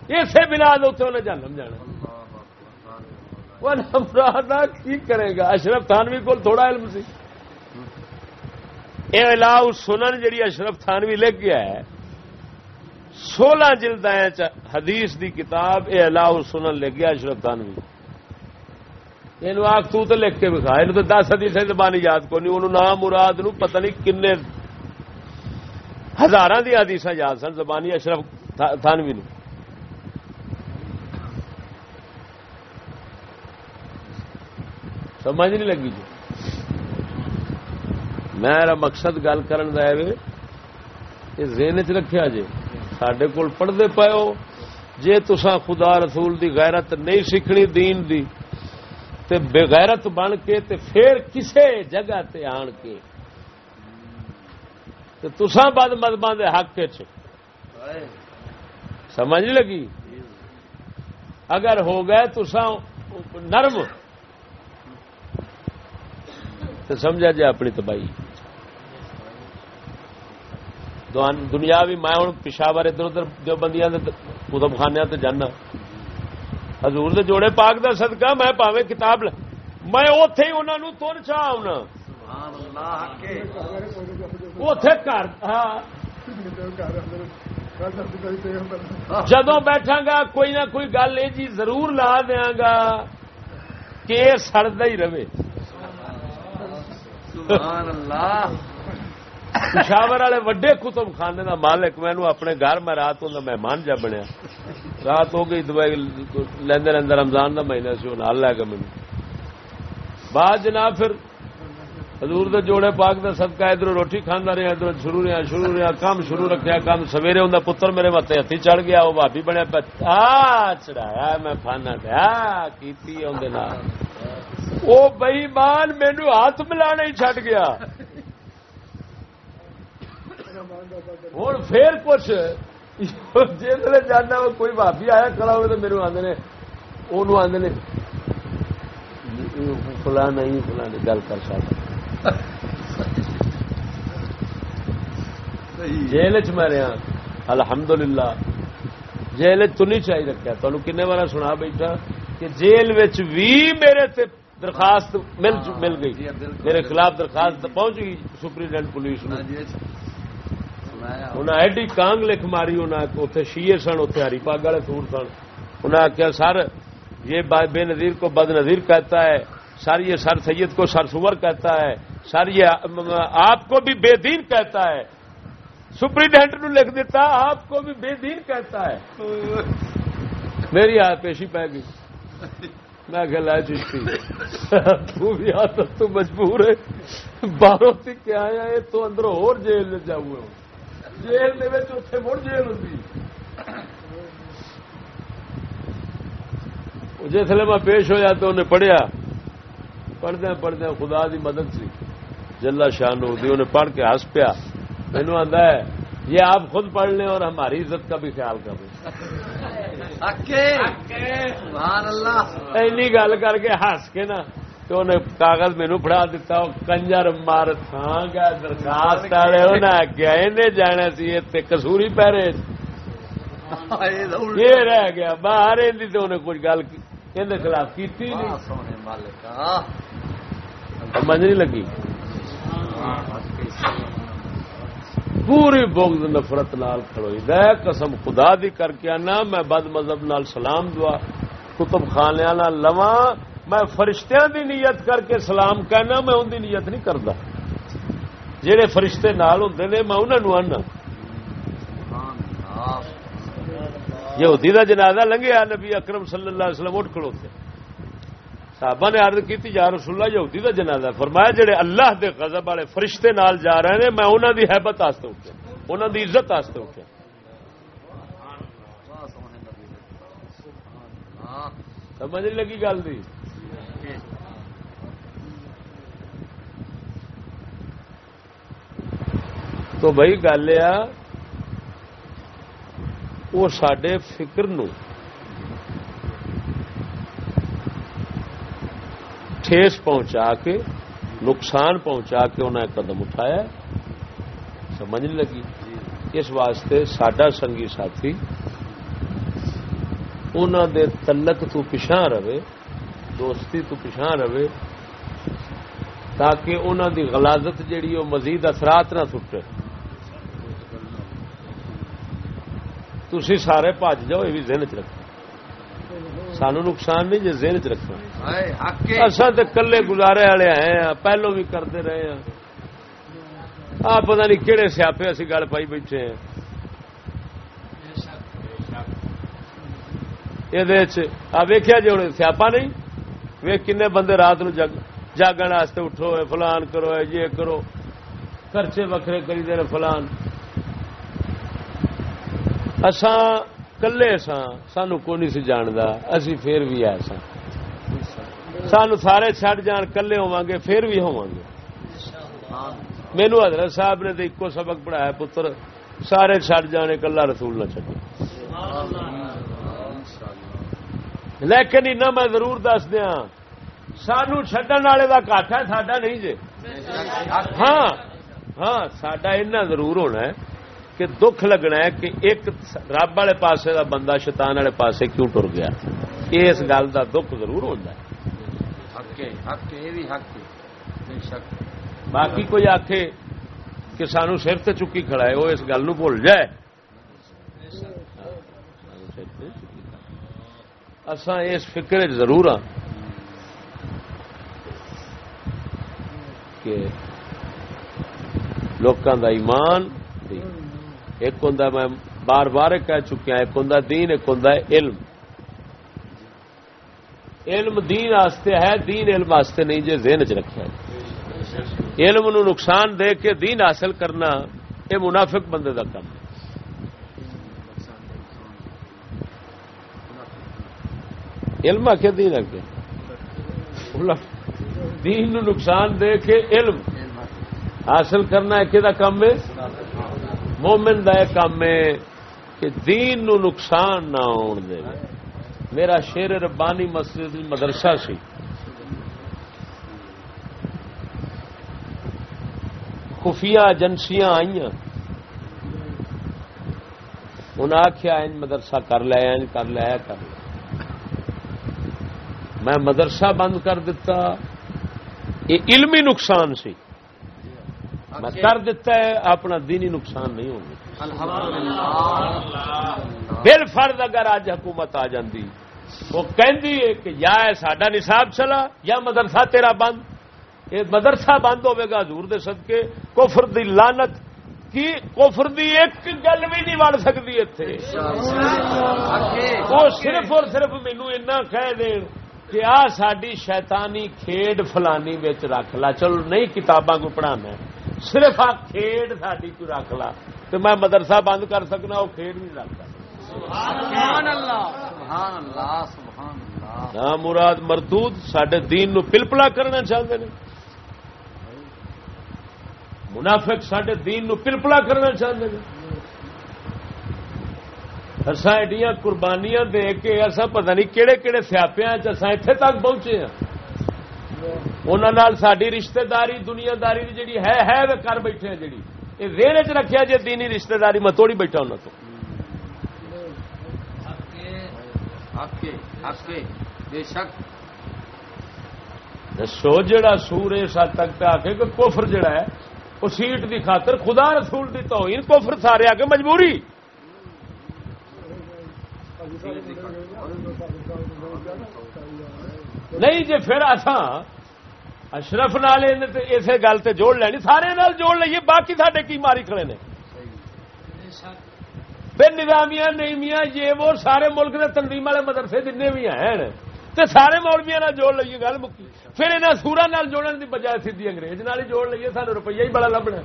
اسے بنا دے انہیں جانم جانا۔ کی کرے گا؟ اشرف تھانوی کو تھوڑا علم سی۔ یہ علاؤ سنن جڑی اشرف تھانوی لکھ گیا ہے، سولہ جلد حدیث دی کتاب اے علاؤ سنن لکھ گیا اشرف تھانوی یہ آخ تو لکھ کے بکھا یہ تو دس حدیث زبانی یاد کو نہیں انہوں نام مراد نو پتہ نہیں کنے ہزار دی حدیث یاد سن، زبانی اشرف تھانوی نو سمجھ نہیں لگی جی۔ میرا مقصد گل کرن دا ہے، یہ ذہن چ رکھیا جی۔ سڈے کول پڑھتے پے ہو۔ جے تسا خدا رسول دی غیرت نہیں سیکھنی دین دی تے بغیرت بن کے تے پھر کسے جگہ تے آن کے۔ تسا بد مدما دے حق چ سمجھ لگی؟ اگر ہو گئے تسا نرم۔ تو سمجھا جائے اپنی تباہی۔ دنیا بھی میں ہوں پشاور ادھر ادھر جو بندیاں کتب خانے تے جانا۔ حضور دے جوڑے پاک دا صدقہ میں پاوے کتاب میں اتے ہی انہاں انہوں تر چاہ آنا اتے گھر ہاں۔ جدو بیٹھا گا، کوئی نہ کوئی گل یہ جی ضرور لا دیا گا کہ سڑتا ہی رہے۔ سبحان اللہ۔ پشاور والے وڈے کتب خانے کا مالک مینو اپنے گھر، میں رات ہوں مہمان جا بنیا۔ رات ہو گئی دوائی لیندے لیندے رمضان کا مہینہ سی وہ لے گا مینو بعد جناب پھر حضور دے جوڑے پاک دا صدقہ ادھر روٹی کھانا رہا ادھر شروع رہا شروع رہا کام شروع رکھا کام سویرے ہوں پتر میرے مت ہاتھی چڑھ گیا وہ بھابی بنیا چڑھایا میں فانا دیا کی وہ بئی مان مینو ہاتھ ملا ہی چڈ گیا۔ ہوں پھر کچھ جس جانا کوئی بھابی آیا کھڑا ہوئے تو میرے آدھے وہ آدھے فلاں نہیں فلاں گل کر سکتا جیل چ میں رہا الحمد للہ جیل تو نہیں چاہیے رکھا تمہیں کن بار سنا بیٹھا کہ جیل بھی میرے تے درخواست مل مل گئی جی، میرے خلاف درخواست پہنچ گئی سپرنٹینڈنٹ پولیس انہیں ایڈی کانگ لکھ ماری انہیں اتنے شیے سن اتنے ہری پاگ والے سور سن۔ انہیں آخیا سر، یہ بے نظیر کو بد نظیر کہتا ہے، سر، یہ سر سید کو سر سور کہتا ہے، سر، یہ آپ کو بھی بے دین کہتا ہے۔ سپرنٹینڈنٹ نے لکھ دیتا آپ کو بھی بے دین کہتا ہے۔ میری ہاتھ پیشی پہ گئی۔ میں گلا چشتی، تو بھی تو مجبور ہے۔ باہروں تک آیا ہے، تو اندر اور جیل میں جاؤ جیل اتنے مڑ جیل ہوتی جسے میں پیش ہوا تو انہیں پڑھیا۔ پڑھدیا پڑھدیا خدا دی مدد سی۔ جلا شاہ انہیں پڑھ کے ہس پیا۔ مینو آتا ہے یہ آپ خود پڑھ لیں اور ہماری عزت کا بھی خیال کریں۔ این گل کر کے ہس کے نا۔ تو انہیں کاغذ مینو فڑا دیتا کنجر مار تھان گیا درخواست والے انہیں آگیا انہیں جانا سی کسوری پیرے یہ رہ گیا باہر تو انہیں کچھ گل خلاف کی سمجھ نہیں لگی۔ پوری بغض نفرت نال کھڑوئی دے قسم خدا دی کر کے آنا میں بد مذہب نال سلام دعا کتب خانے لواں میں فرشتیاں دی نیت کر کے سلام کہنا، میں ان دی نیت نہیں کرتا جہے فرشتے نال ہوندے نے، میں انہاں نو آنا یہودی دا جنازہ لنگیا نبی اکرم صلی اللہ علیہ وسلم اٹھ کھڑوتے صحابہ نے عرض کی یا رسول اللہ، یہودی دا جنازہ۔ فرمایا جڑے اللہ دے غضب والے فرشتے نال جا رہے ہیں میں انہاں دی حیبت واسطے اٹھیا انہاں دی عزت واسطے اٹھیا سمجھ لگی گل دی۔ تو بھائی گل یہ وہ سڈے فکر نو ٹھیس پہنچا کے، نقصان پہنچا کے انہیں قدم اٹھایا۔ سمجھ نہیں لگی؟ اس واسطے سڈا سنگی ساتھی انہوں دے تلک تو پچھا رہے، دوستی تو پچھا رہے، تاکہ انہوں دی غلازت جیڑی وہ مزید اثرات نہ ٹوٹے تھی سارے بج جاؤ یہ بھی ذہن چ رکھنا سانو نقصان نہیں جی ذہن چ رکھنا۔ اصل تو کلے گزارے والے ہیں پہلو بھی کرتے رہے ہیں آپ پتا نہیں کہڑے سیاپے اسی گل پائی بیٹھے ہیں یہ ویکیا جی ہوں سیاپا نہیں؟ ویک کنے بندے رات نو جگ جاگن واسطے اٹھو فلان کرو یہ کرو۔ خرچے وکھرے کری دے فلان۔ اساں کلے ساں، سانو کو نہیں سی جاندا، اسی پھر بھی آئے سا سانو سارے چھڈ جان، کلے ہوا گے پھر بھی ہوا گے مینو حضرت صاحب نے تو ایکو سبق پڑھایا، پتر، سارے چھڈ جانے، کلا رسول نہ چڈے لیکن اینا میں ضرور دس دیا سانو چڈن والے کا کٹ ہے ساڈا نہیں جے۔ ہاں ہاں ساڈا اینا ضرور ہونا ہے۔ کہ دکھ لگنا ہے کہ ایک رب والے پاسے دا بندہ شیطان والے پاسے کیوں ٹر گیا؟ اس گل دا دکھ ضرور ہوتا ہے۔ باقی کوئی آخ کہ سانو سر تے چکی کھڑا ہے وہ اس گل نو بھول جائے۔ اساں اس فکر ضرور ہاں کہ لوکاں دا ایمان ایک ہوں میں بار بار کہہ چکیا ایک ہوں دین، ایک ہوں علم۔ علم دین آستے ہے، دین علم آستے نہیں، جے ذہن چ رکھا علم نو نقصان دے کے دین حاصل کرنا یہ منافق بندے کا کام علم آ کے دین اگے دین نو نقصان دے کے علم حاصل کرنا ایک کام ہے۔ مومن کا یہ کام ہے کہ دین نو نقصان نہ آن دے۔ میرا شیر ربانی مسجد مدرسہ سی۔ خفیہ ایجنسیاں آئی انہیں آخیا ان مدرسہ کر لیا ان کر لیا کر لیا میں مدرسہ بند کر دیتا یہ علمی نقصان سی۔ میں کر دیتا ہے، اپنا دینی نقصان نہیں ہوگا بل فرد اگر اج حکومت آ جاندی، وہ کہندی ہے کہ یا ساڈا نصاب چلا یا مدرسہ تیرا بند۔ یہ مدرسہ بند ہوے گا، حضور دے صدقے۔ کفر دی لعنت کی، کفر دی ایک گل بھی نہیں بڑھ سکتی اتنے وہ صرف اور صرف مینو اینا کہہ دین کہ آ ساری شیطانی کھیڈ فلانی رکھ لا۔ چلو، نہیں کتاباں کو پڑھانا صرف آ کھیڈ ساری کو رکھ لا تو میں مدرسہ بند کر سکنا وہ کھیڈ نہیں رکھتا ہاں مراد مردود سڈے دین نو پلپلا کرنا چاہتے ہیں منافق سڈے دین نو پلپلا کرنا چاہتے ہیں اصا ایڈیاں قربانیاں دے کے اصا پتہ نہیں کہڑے کہڑے سیاپیا اتنے تک پہنچے ہیں انہوں ساری رشتہ داری دنیا داری جی ہے ہے وہ کر بیٹھے جی یہ ریڑے چ رکھا جی دینی رشتہ داری میں توڑی بیٹھا انہوں تو دسو جڑا سور اس حد تک آ کے کوفر جڑا ہے وہ سیٹ دی خاطر خدا رسول دی توہین کوفر سارے آ کے مجبوری نہیں جی پھر اساں اشرف نال اسے گل تے جوڑ لینی، سارے نال جوڑ لئیے، باقی ساڈے کی ماری کھڑے نے؟ پھر نظامیہ نیمیاں، یہ وہ سارے ملک کے تنظیم والے مدرسے جن بھی ہیں، تے سارے مولویا نال جوڑ لئیے، گل مکی۔ پھر انہیں سورا نال جوڑن دی بجائے سیدھی انگریز نال ہی جوڑ لئیے سانو روپیہ ہی بڑا لبنا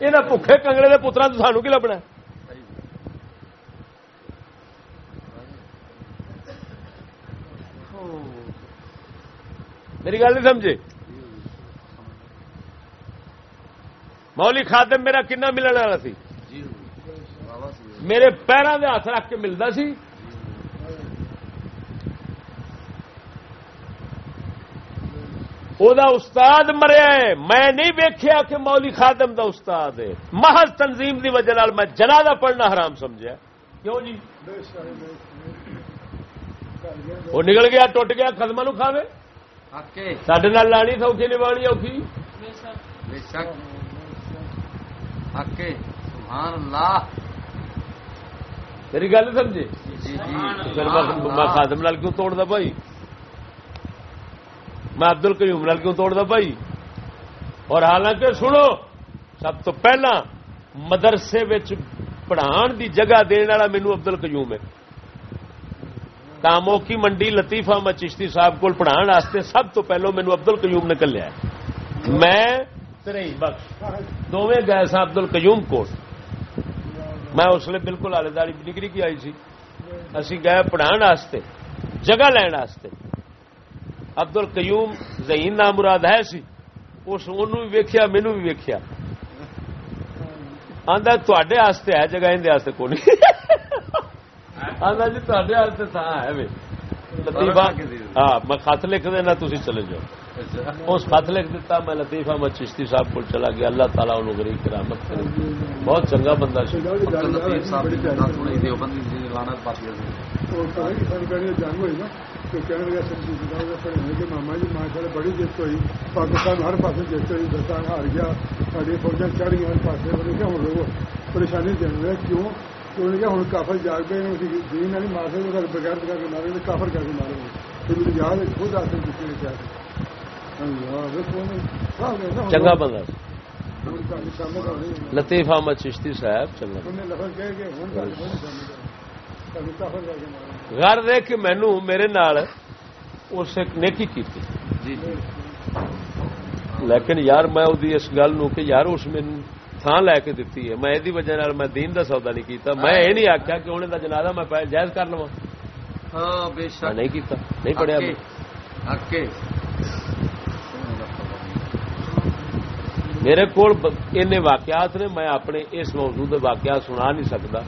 یہاں بھوکھے کنگڑے کے پترا تو سانو کی لبنا Oh میری گل نہیں سمجھے مولی خادم میرا کنا ملنے والا سی۔ میرے پیروں کے ہاتھ رکھ کے ملتا سی۔ او دا استاد مریا ہے۔ میں نہیں ویکھیا کہ مولی خادم دا استاد ہے۔ محض تنظیم دی وجہ نال میں جنازہ پڑھنا حرام سمجھا کیوں جی؟ وہ نکل گیا ٹوٹ گیا قدم نو کھاوے۔ سڈے نال لانی سوکھی نبھانی اوکھی بے شک سبحان اللہ میری گل سمجھے میں خادم نال کیوں توڑدا بھائی میں عبد القیوم نال کیوں توڑدا بھائی اور حالانکہ سنو سب تو پہلا مدرسے پڑھان دی جگہ دین والا مینو عبد القیوم ہے کاموں کی منڈی لطیفہ میں چشتی صاحب کو پڑھان واسطے سب تو پہلو مینو عبد القیوم نے کلیا میں بخش۔ دونوں گئے سا عبد القیوم کوٹ میں اس لیے بالکل آلے داری ڈگری کی آئی سی۔ اسی گئے پڑھان واسطے جگہ لین واسطے۔ عبد القیوم ذہین نام مراد ہے سی۔ اس انہوں بھی ویکھیا مینو بھی ویکھیا۔ آندا تواڈے واسطے ہے جگہ اندے واسطے کوئی نہیں (laughs) آندا جی تواڈے واسطے تھا ہے وے لطیفہ ہاں میں خط لکھ دینا تسی چلے جاؤ۔ اس خط لکھ دیتا میں لطیفہ میں چشتی صاحب کو چلا گیا۔ اللہ تعالیٰ انہوں غریب کرامت کرے۔ بہت چنگا بندہ سی صاحب ہے جنگ ہوئی نا تو کہنے لگا پڑھنے کے ماما جی ماشاء بڑی جیت ہوئی۔ پاکستان ہر پاس جیت ہوئی ہار گیا ساری فوجیں چڑھ گئی ہر پاس انہوں کیا ہوں لوگ پریشانی دین رہے کیوں؟ تو انہوں نے کہا ہوں کافر جاگ گئے دین والی مار سے بغیر کر کے مارے کافر کر کے مارے پھر مجھے یاد ہے خود آتے کسی نے کیا چنگا بندہ لطیف احمد چشتی صاحب چنگا گھر دے مینو میرے نال اس نیکی کی لیکن یار میں اس گل نو کہ یار اس مین تھان لے کے دیتی ہے میں یہ وجہ نال میں دین دا سودا نہیں کیتا میں یہ نہیں آخیا کہ انہیں دا جنازہ میں جائز کر لوا ہاں بے میں شک نہیں کیتا نہیں پڑھیا حقے میرے کو واقعات نے میں اپنے اس موضوع کے واقعات سنا نہیں سکتا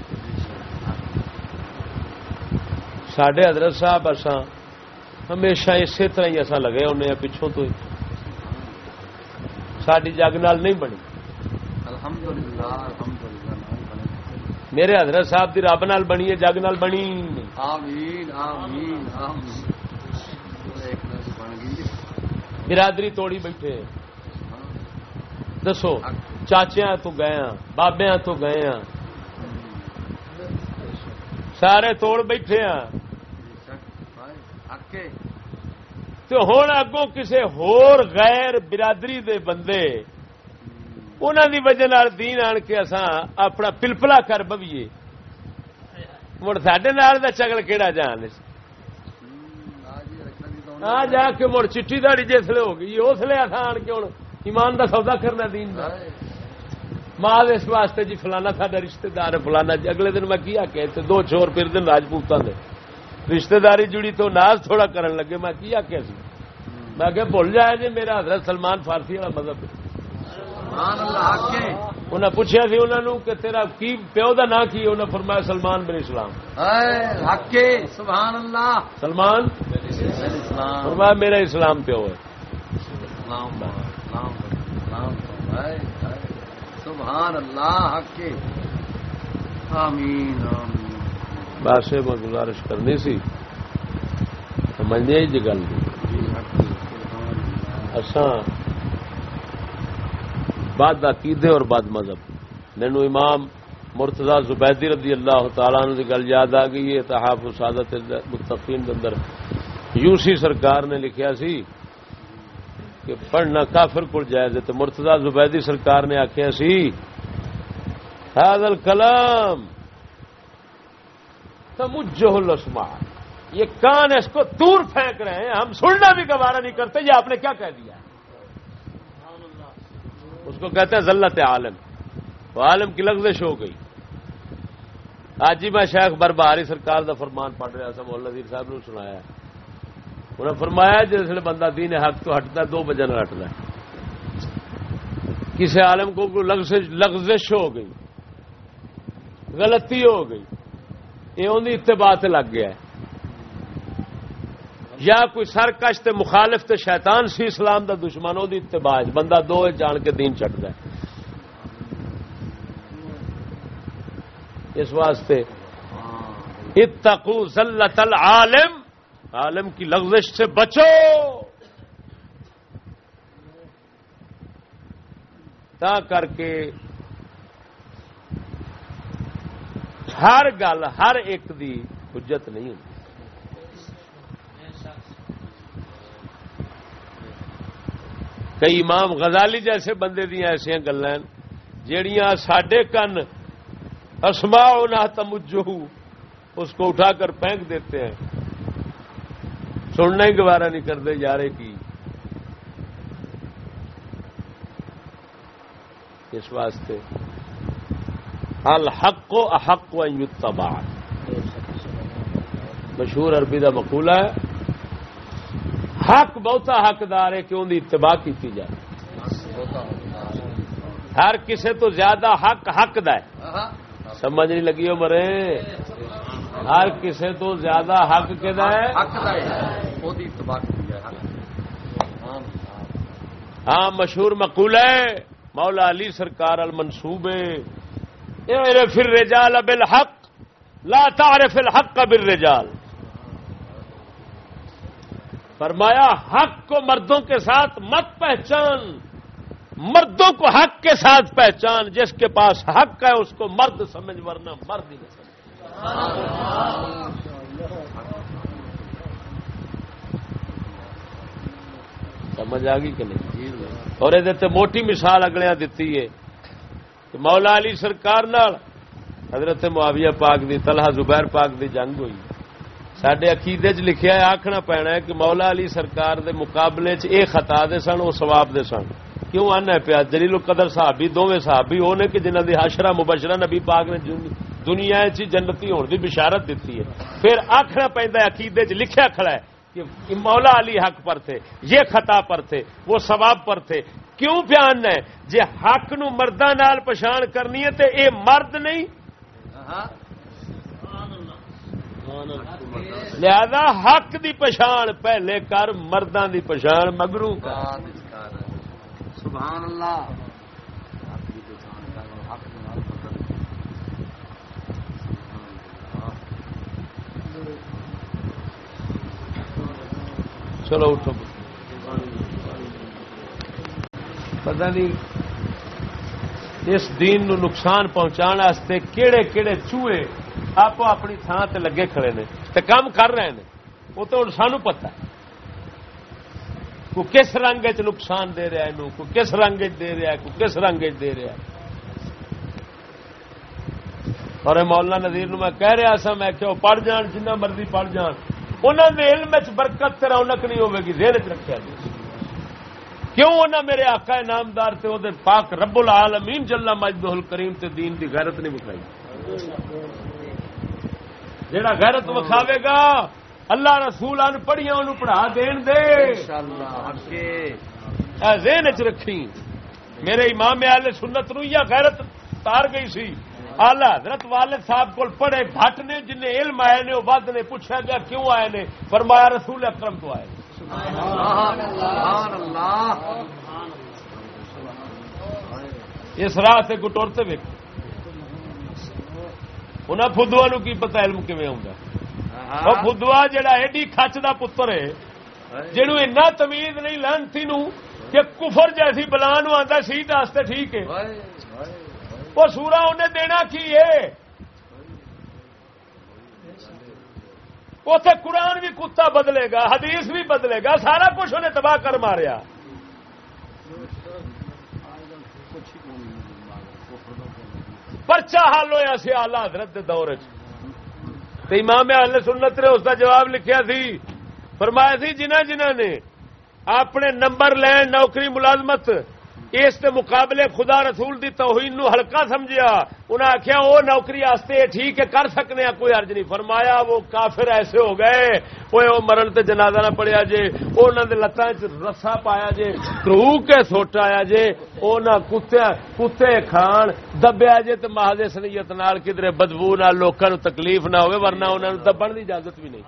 سڈے حضرت صاحب اساں ہمیشہ اسی طرح ہی اصا لگے ہونے ہیں پچھوں تو ہی ساری جگ نال نہیں بنی میرے حضرت صاحب دی رب نال بنی ہے جگ نال بنی۔ آمین آمین آمین۔ برادری توڑی بیٹھے۔ دسو چاچیاں تو گئے بابیاں تو گئے ہاں سارے توڑ بیٹھے ہاں حقے تو ہوں اگوں کسے ہور غیر برادری دے بندے انہوں دی وجہ نال دین آن کے اساں اپنا پلپلا کر بویے۔ مڑ سڈے نال دا چگل کہڑا جان آ جا کے مڑ چٹھی داڑی جسلے ہو گئی، اس لیے اساں آن کے ہوں ایمان دا سودا کرنا دین دا۔ ماں اس واسطے جی فلانا ساڈا رشتہ دار فلانا جی۔ اگلے دن میں کیا کہ تے دو چور پھر دن راجپوتاں دے۔ رشتہ داری جڑی تو ناز تھوڑا کرن لگے، میں کیا کہ میں کہ بھول جائے جی میرا حضرت سلمان فارسی والا مذہب ہے۔ انہیں پوچھا سی انہوں کہ تیرا کی پیو دا نا کی؟ انہیں فرمایا سلمان بن اسلام۔ سبحان اللہ۔ سلمان؟ فرمایا میرا اسلام پیو ہے۔ سبحان اللہ آمین بس میں گزارش کرنی سی۔ سمجھنے جی گل اساں بعد عقیدے اور بعد مذہب۔ مینو امام مرتضی زبیدی رضی اللہ تعالیٰ عنہ کی گل یاد آ گئی ہے تحاف سعادت متفقین کے اندر۔ یو سی سرکار نے لکھیا سی کہ پڑھنا کافر کو جائز ہے تو مرتضی زبیدی سرکار نے آخیا سی هذا الکلام تمجہ الاسماء یہ کان اس کو دور پھینک رہے ہیں، ہم سننا بھی گوارا نہیں کرتے، یہ آپ نے کیا کہہ دیا؟ اس کو کہتے ہیں ذلت عالم، وہ عالم کی لغزش ہو گئی۔ آج جی میں شیخ بربہاری سرکار دا فرمان پڑھ رہا تھا مولا نذیر صاحب نے سنایا۔ انہوں نے فرمایا، جس بندہ دین حق تو ہٹتا ہے، دو بجے نہ ہٹتا ہے۔ کسی عالم کو کوئی لغزش لغزش ہو گئی، غلطی ہو گئی، یہ اندی اتباع لگ گیا ہے۔ یا کوئی سرکش تے مخالف تے شیطان سی اسلام دا دشمن وہ اتباع بندہ دو جان کے دین چڑھتا ہے۔ اس واسطے اتقو ذلت العالم، عالم کی لغزش سے بچو۔ تا کر کے ہر گل، ہر ایک دی حجت نہیں ہوتی۔ کئی امام غزالی جیسے بندے دیا ایسا گلیں، جیڑیاں سڈے کن اسما نہ تمجو اس کو اٹھا کر پھینک دیتے ہیں۔ سننا ہی گوارا نہیں کرتے جارے کی؟ اس واسطے۔ الحق و احق و یتبع۔ مشہور عربی کا مقولہ ہے۔ حق بہتا حقدار ہے کہ دی اتباع کی جائے۔ ہر کسے تو زیادہ حق حق دا ہے۔ سمجھ نہیں لگی ہو مرے ہر کسے تو زیادہ حق کے دا ہے۔ ہاں مشہور مقولہ ہے مولا علی سرکار المنصوبے۔ اعرف الرجال بالحق لا تعرف الحق بالرجال۔ فرمایا، حق کو مردوں کے ساتھ مت پہچان۔ مردوں کو حق کے ساتھ پہچان، جس کے پاس حق ہے، اس کو مرد سمجھ، ورنہ مرد ہی نہیں سمجھ آ گئی کہ نہیں؟ اور یہ موٹی مثال اگلے دیتی ہے کہ مولا علی سرکار نال حضرت معاویہ پاک دی، طلحہ زبیر پاک دی جنگ ہوئی۔ سڈے عقیدے چ لکھیا ہے آخنا پینا ہے کہ مولا علی سرکار دے مقابلے چ اے خطا دے سن وہ سواب دے سن۔ کیوں آنا پیا جلیل القدر صحابی دونوں صحابی وہ نے کہ جنہ دی حشرہ مبشرہ نبی پاک نے دنیا چ جنتی ہونے کی بشارت دیتی ہے۔ پھر آخنا پہنتا ہے، عقیدے چ لکھیا کھڑا ہے کہ مولا علی حق پر تھے، یہ خطا پر تھے، وہ ثواب پر تھے۔ کیوں بیان ہے؟ جی حق نو مردہ نال پچھان کرنی ہے تے اے مرد نہیں؟ ہاں۔ لہذا حق دی پچھان پہلے کر مردہ دی پچھان مگرو سبحان اللہ چلو اٹھو۔ پتہ نہیں اس دین نو نقصان پہنچا کہڑے کہڑے چوہے آپ اپنی تھان تے لگے کھڑے نے تے کام کر رہے ہیں وہ تو سانو پتا کو کس رنگ چ نقصان دے رہا ہے کس رنگ دے رہا ہے، کو کس رنگ دے رہا ہے۔ اور مولانا نظیر نو میں کہہ رہا سا، میں کہ پڑھ جان، جنہ مرضی پڑھ جان انہوں نے علم برکت رونق نہیں ہوگی زیر چ رکھا جی کیوں انہیں میرے آقا نامدار تے وہ پاک رب العالمین جلا مجد کریم تے دین دی غیرت نہیں بکھائی؟ جڑا غیرت وکھاوے گا اللہ رسول ان پڑھیاں انہوں پڑھا دین دے۔ ذہن چ رکھی۔ میرے امام آل سنت نو یا غیرت تار گئی سی۔ آلہ حضرت والد صاحب کو پڑھے بھٹ نے جن علم آئے نے وہ ود نے پوچھا گیا کیوں آئے نے؟ فرمایا رسول اکرم تو آئے۔ اس راہ سے گٹورتے ویک انہیں فدوا نو کی پتا علم کیون آ فدوا جہا ایڈی کچ کا پتر ہے جنہوں اتنا تمیز نہیں لانتی نو کہ کفر جیسی بلان آتا سی واسطے ٹھیک ہے وہ سورا انہیں دینا کی ہے اتے قرآن بھی کتا بدلے گا حدیث بھی بدلے گا سارا کچھ انہیں تباہ کر ماریا پرچا حل ہوا سی آلہ حضرت دور امام اہل سنت نے اس کا جواب لکھیا سی، فرمایا سی، جنہ جنہ نے اپنے نمبر لین، نوکری، ملازمت اس کے مقابلے خدا رسول دی توہین نو ہلکا سمجھیا۔ انہیں آخیا وہ نوکری آستے ٹھیک ہے کر سکنے کوئی ارج نہیں۔ فرمایا وہ کافر ایسے ہو گئے۔ وہ مرن تے جنازہ نہ پڑیا جے۔ انہوں نے لتان رسا پایا جے کرو کے سوٹ آیا جے۔ وہ نہ کتے کھان دبیا جے تو مہاد سنیت نال کدھر بدبو نہ لوگوں نو تکلیف نہ ہوئے ورنہ انہوں نے دبن کی اجازت بھی نہیں۔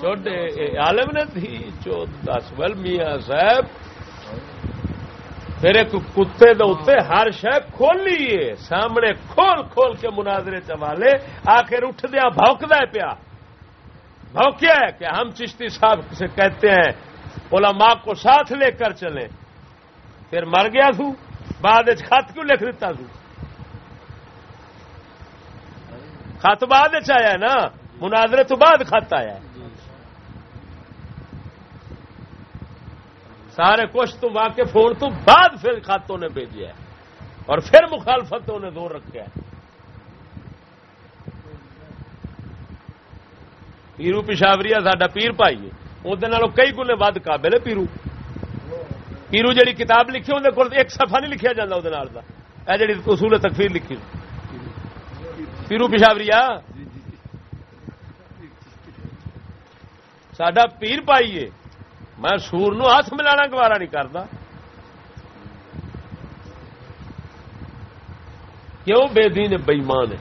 چھوٹے عالم نے تھی چود دس۔ میاں صاحب، پھر ایک کتے دے ہر شہ کھولی سامنے کھول کھول کے مناظرے چوالے آخر اٹھ دیا بھوکد پیا۔ بھوکیا ہے کہ ہم چشتی صاحب سے کہتے ہیں، علماء کو ساتھ لے کر چلیں۔ پھر مر گیا تھو بعد خط کیوں لکھ دیتا تھو خط بعد آیا نا؟ مناظرے تو بعد خط آیا سارے کچھ تو واقف فون تو بعد پھر خاتوں نے بھیجا اور پھر مخالفتوں نے دور رکھا پیرو پشاوری ساڈا پیر پائی ہے۔ وہ کئی گنے ود قابل ہے پیرو۔ پیرو جہی کتاب لکھی اندر کول ایک سفا نہیں لکھا جا وہ جی اصول تکفیر لکھی پیرو پشاوری سڈا پیر پائی ہے۔ میں سور نو ہاتھ ملانا گوارا نہیں کرتا۔ کیوں؟ بے دین بئیمان ہے۔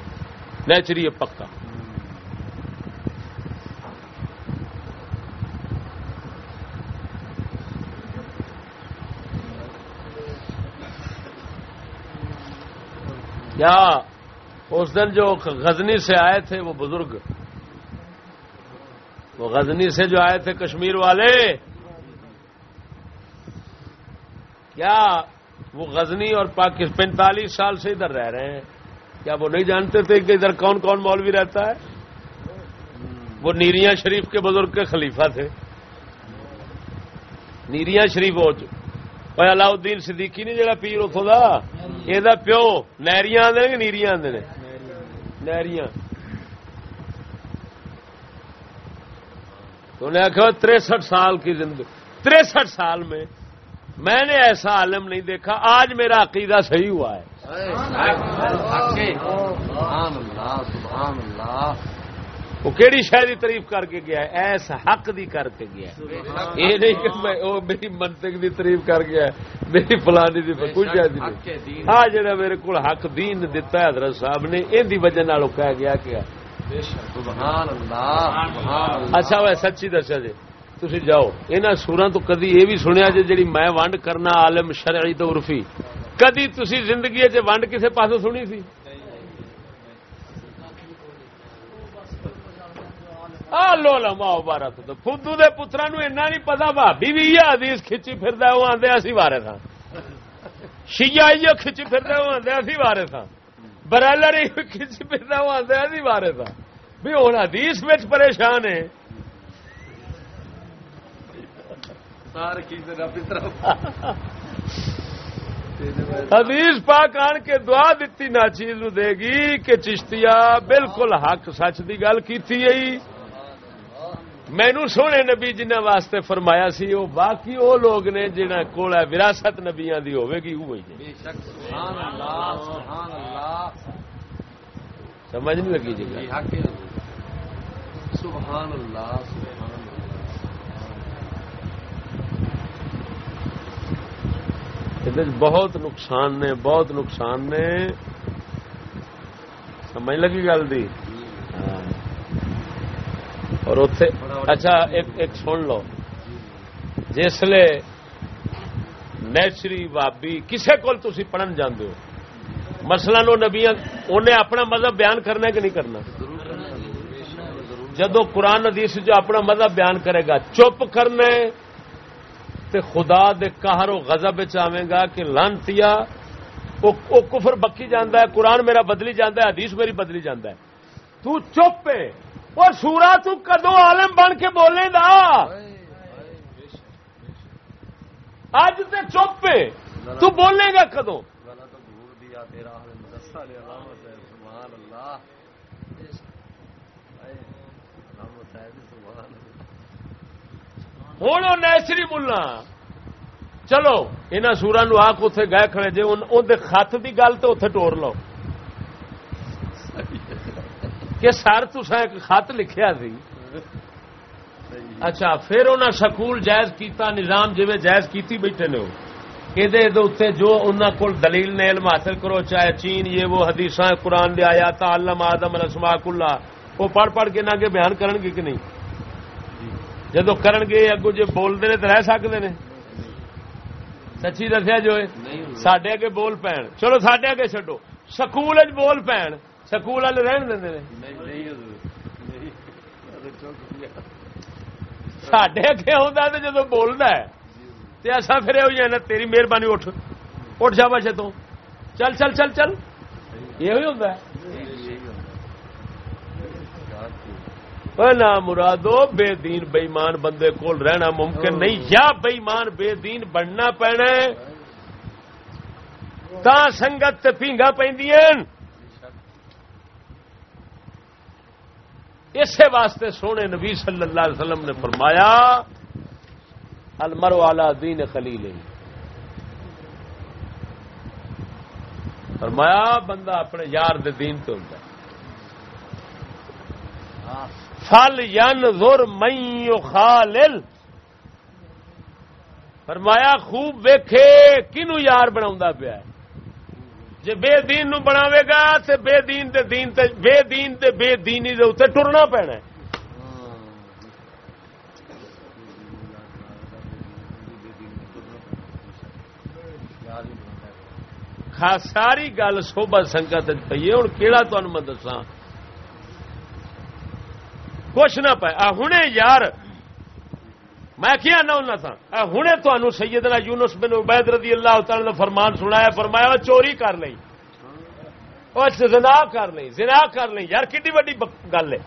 نیچری پکا۔ کیا اس دن جو غزنی سے آئے تھے وہ بزرگ۔ وہ غزنی سے جو آئے تھے کشمیر والے کیا وہ غزنی اور پاکستان پینتالیس سال سے ادھر رہ رہے ہیں۔ کیا وہ نہیں جانتے تھے کہ ادھر کون کون مولوی رہتا ہے؟ وہ نیریاں شریف کے بزرگ کے خلیفہ تھے۔ نیریاں شریف ہو چکے الدین صدیقی نے جڑا پیر اتوں کا یہ پیو۔ نیریاں آدھے کہ نیریاں آدھے نیریاں۔ تو انہیں آخر تریسٹھ سال کی زندگی تریسٹھ سال میں میں نے ایسا عالم نہیں دیکھا آج میرا عقیدہ صحیح ہوا ہے۔ وہ کہڑی شہری تعریف کر کے گیا ہے؟ ایس حق دی کر کے گیا یہ نہیں کہ میں وہ میری منطق دی تعریف کر گیا ہے۔ میری فلانی دی کچھ شاید نہیں۔ ہاں جڑا میرے کو حق دین دتا ہے حضرت صاحب نے ان دی وجہ کہہ گیا کہ اچھا وہ سچی دسیا جی۔ تھی جاؤ۔ یہاں سورا تو کدی یہ بھی سنیا جی جی میں ونڈ کرنا عالم شرعی تو عرفی۔ کدی تھی زندگی ونڈ کسی پاس سنی سی؟ لو لما بارہ تو خدو کے پترا نو ایسا نہیں پتا بھابی بھی آدیش کھچی پھر وہ آدھے اسی بارے تھا ہاں۔ شیا کھچی پھر وہ آدھے اسی بارے تھا ہاں۔ برالر کھچی پھر وہ آدھے اسی بارے تھا ہاں۔ بھی ہوں حدیث میں پریشان ہے حدیث پاک آن کے دعا دیتی نا چیز دے گی کہ چشتیا بالکل حق سچ کی گل کی مینو سونے نبی جنہ واسطے فرمایا سی وہ باقی وہ لوگ نے جنہ کول وراثت نبیا کی ہوگی وہی سمجھ نہیں لگی جی۔ سبحان اللہ۔ بہت نقصان نے، بہت نقصان نے۔ سمجھ لگی گل دی؟ ہاں۔ اور اتے اچھا ایک ایک سن لو۔ جسے نیچری بابی کسے کول تھی پڑھن جاندے ہو؟ مسئلہ نو نبی انہیں اپنا مذہب بیان کرنا کہ نہیں کرنا؟ جدو قرآن حدیث جو اپنا مذہب بیان کرے گا، چپ کرنا ہے تے خدا دے قہر و غضب وچ آویں گا کہ لانتیا او او کفر بکی جاندا ہے، قرآن میرا بدلی جاندا ہے، حدیث میری بدلی جاندا ہے۔ تو چپ ہے اور سورا تو کدو عالم بن کے بولے دا۔ اج تے چپ ہے تو بولے گا کدو غلط تو دھور دیا تیرا حال مدرسہ لے علامت ہے سبحان اللہ اے علامت ہے سبحان اللہ ہوں وہ نیسری ملا چلو یہاں سورا نو آ اتے گئے کھڑے جی اندر خط کی گل تو اتے ٹور لو۔ کہ سر تسا ایک خط لکھیا سی۔ اچھا پھر انہیں سکول جائز کیتا، نظام جی جائز کیتی بیٹھے نے یہ جو انہوں کو دلیل نے، علم حاصل کرو، چاہے چین، یہ وہ حدیث قرآن دے آیا تعلم آدم رسما کلا وہ پڑھ پڑھ کے نہ بیان کرن گے کہ نہیں۔ جدو کرن گے، اگو جی بولتے ہیں تو رہ سکتے ہیں سچی دسیا جو سڈے اگے بول پین چلو سڈے اگے چڈو سکول بول پین سکول والے رہن دیں سڈے اگے آتا تو جدو بولنا ہے تو ایسا پھر یہ جانا تیری مہربانی اٹھ۔ اٹھ جا بچے تو۔ چل چل چل چل۔ یہ ہوتا ہے۔ نہ مرادو بے دین بےمان بندے کول رہنا ممکن نہیں، یا بےمان بے دین بننا پینا تا سنگت پینگا اسی واسطے سونے نبی صلی اللہ علیہ وسلم نے فرمایا المرو والا دین خلیل۔ فرمایا، بندہ اپنے یار دے دین تو ہوتا فل ین زور مئی خالل فرمایا، خوب ویکھے کنو یار بنا پیا جی بے دین نو بناوے گا، تے بے دین دے دین تے، بے دین تے بے دینی دے اتنے ٹرنا پینا ہے۔ ساری گل سوبا سنگت پی ہوں کہڑا تمہیں میں دساں؟ کچھ نہ پائے۔ ہوں یار میں کیا نہ ہونا تھا؟ ہوں تمہوں سیدنا یونس بن عبید رضی اللہ تعالی نے فرمان سنایا فرمایا چوری کر لئی۔ اور زنا کر لئی زنا کر لئی۔ یار کڈی وڈی گل ہے؟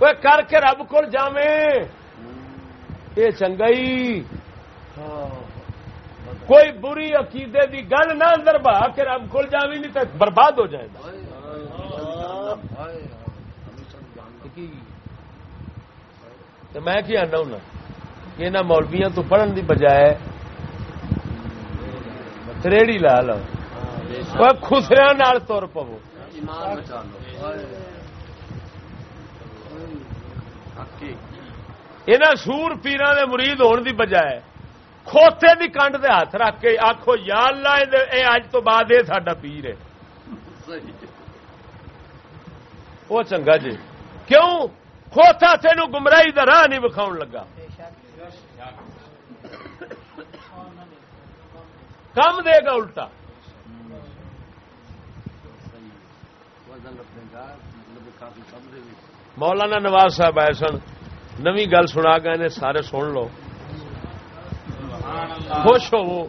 وہ کر کے رب کو جاویں۔ یہ چنگائی۔ کوئی بری عقیدے دی گل نہ اندر بہا کے رب کو جاویں نہیں تو برباد ہو جائے گا۔ تو میں کیا آنا ہونا کہ انہوں مولویاں تو پڑھن دی بجائے تریڑی لا لو خسریا نال تر پو یہاں سور پیران دے مرید ہون دی بجائے کھوتے دی کنڈ دے ہاتھ رکھ کے آخو یا اللہ اے اج تو بعد یہ ساڈا پیر ہے وہ چنگا جی کیوں؟ کھوتا تین گمراہی دا راہ نہیں وکھاؤ لگا۔ کم دے گا الٹا۔ مولانا نواز صاحب آئے سن۔ نوی گل سنا گئے نے، سارے سن لو۔ خوش ہو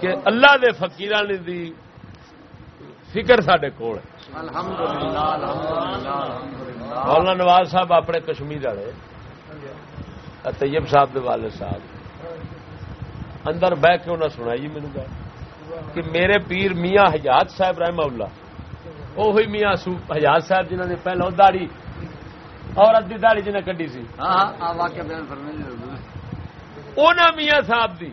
کہ اللہ دے فقیران دی فکر سڈے کول۔ مولانا نواز صاحب اپنے کشمیر والے طیب صاحب دے والد صاحب۔ اندر بہ کے انہیں سنائی مینو گل۔ کہ میرے پیر میاں حجات صاحب رحمہ اللہ۔ وہی میاں حجات صاحب جنہوں نے پہلو داڑی اور ادی داڑی جنہیں کڈی سی۔ ہاں ہاں حضور انہاں میاں صاحب دی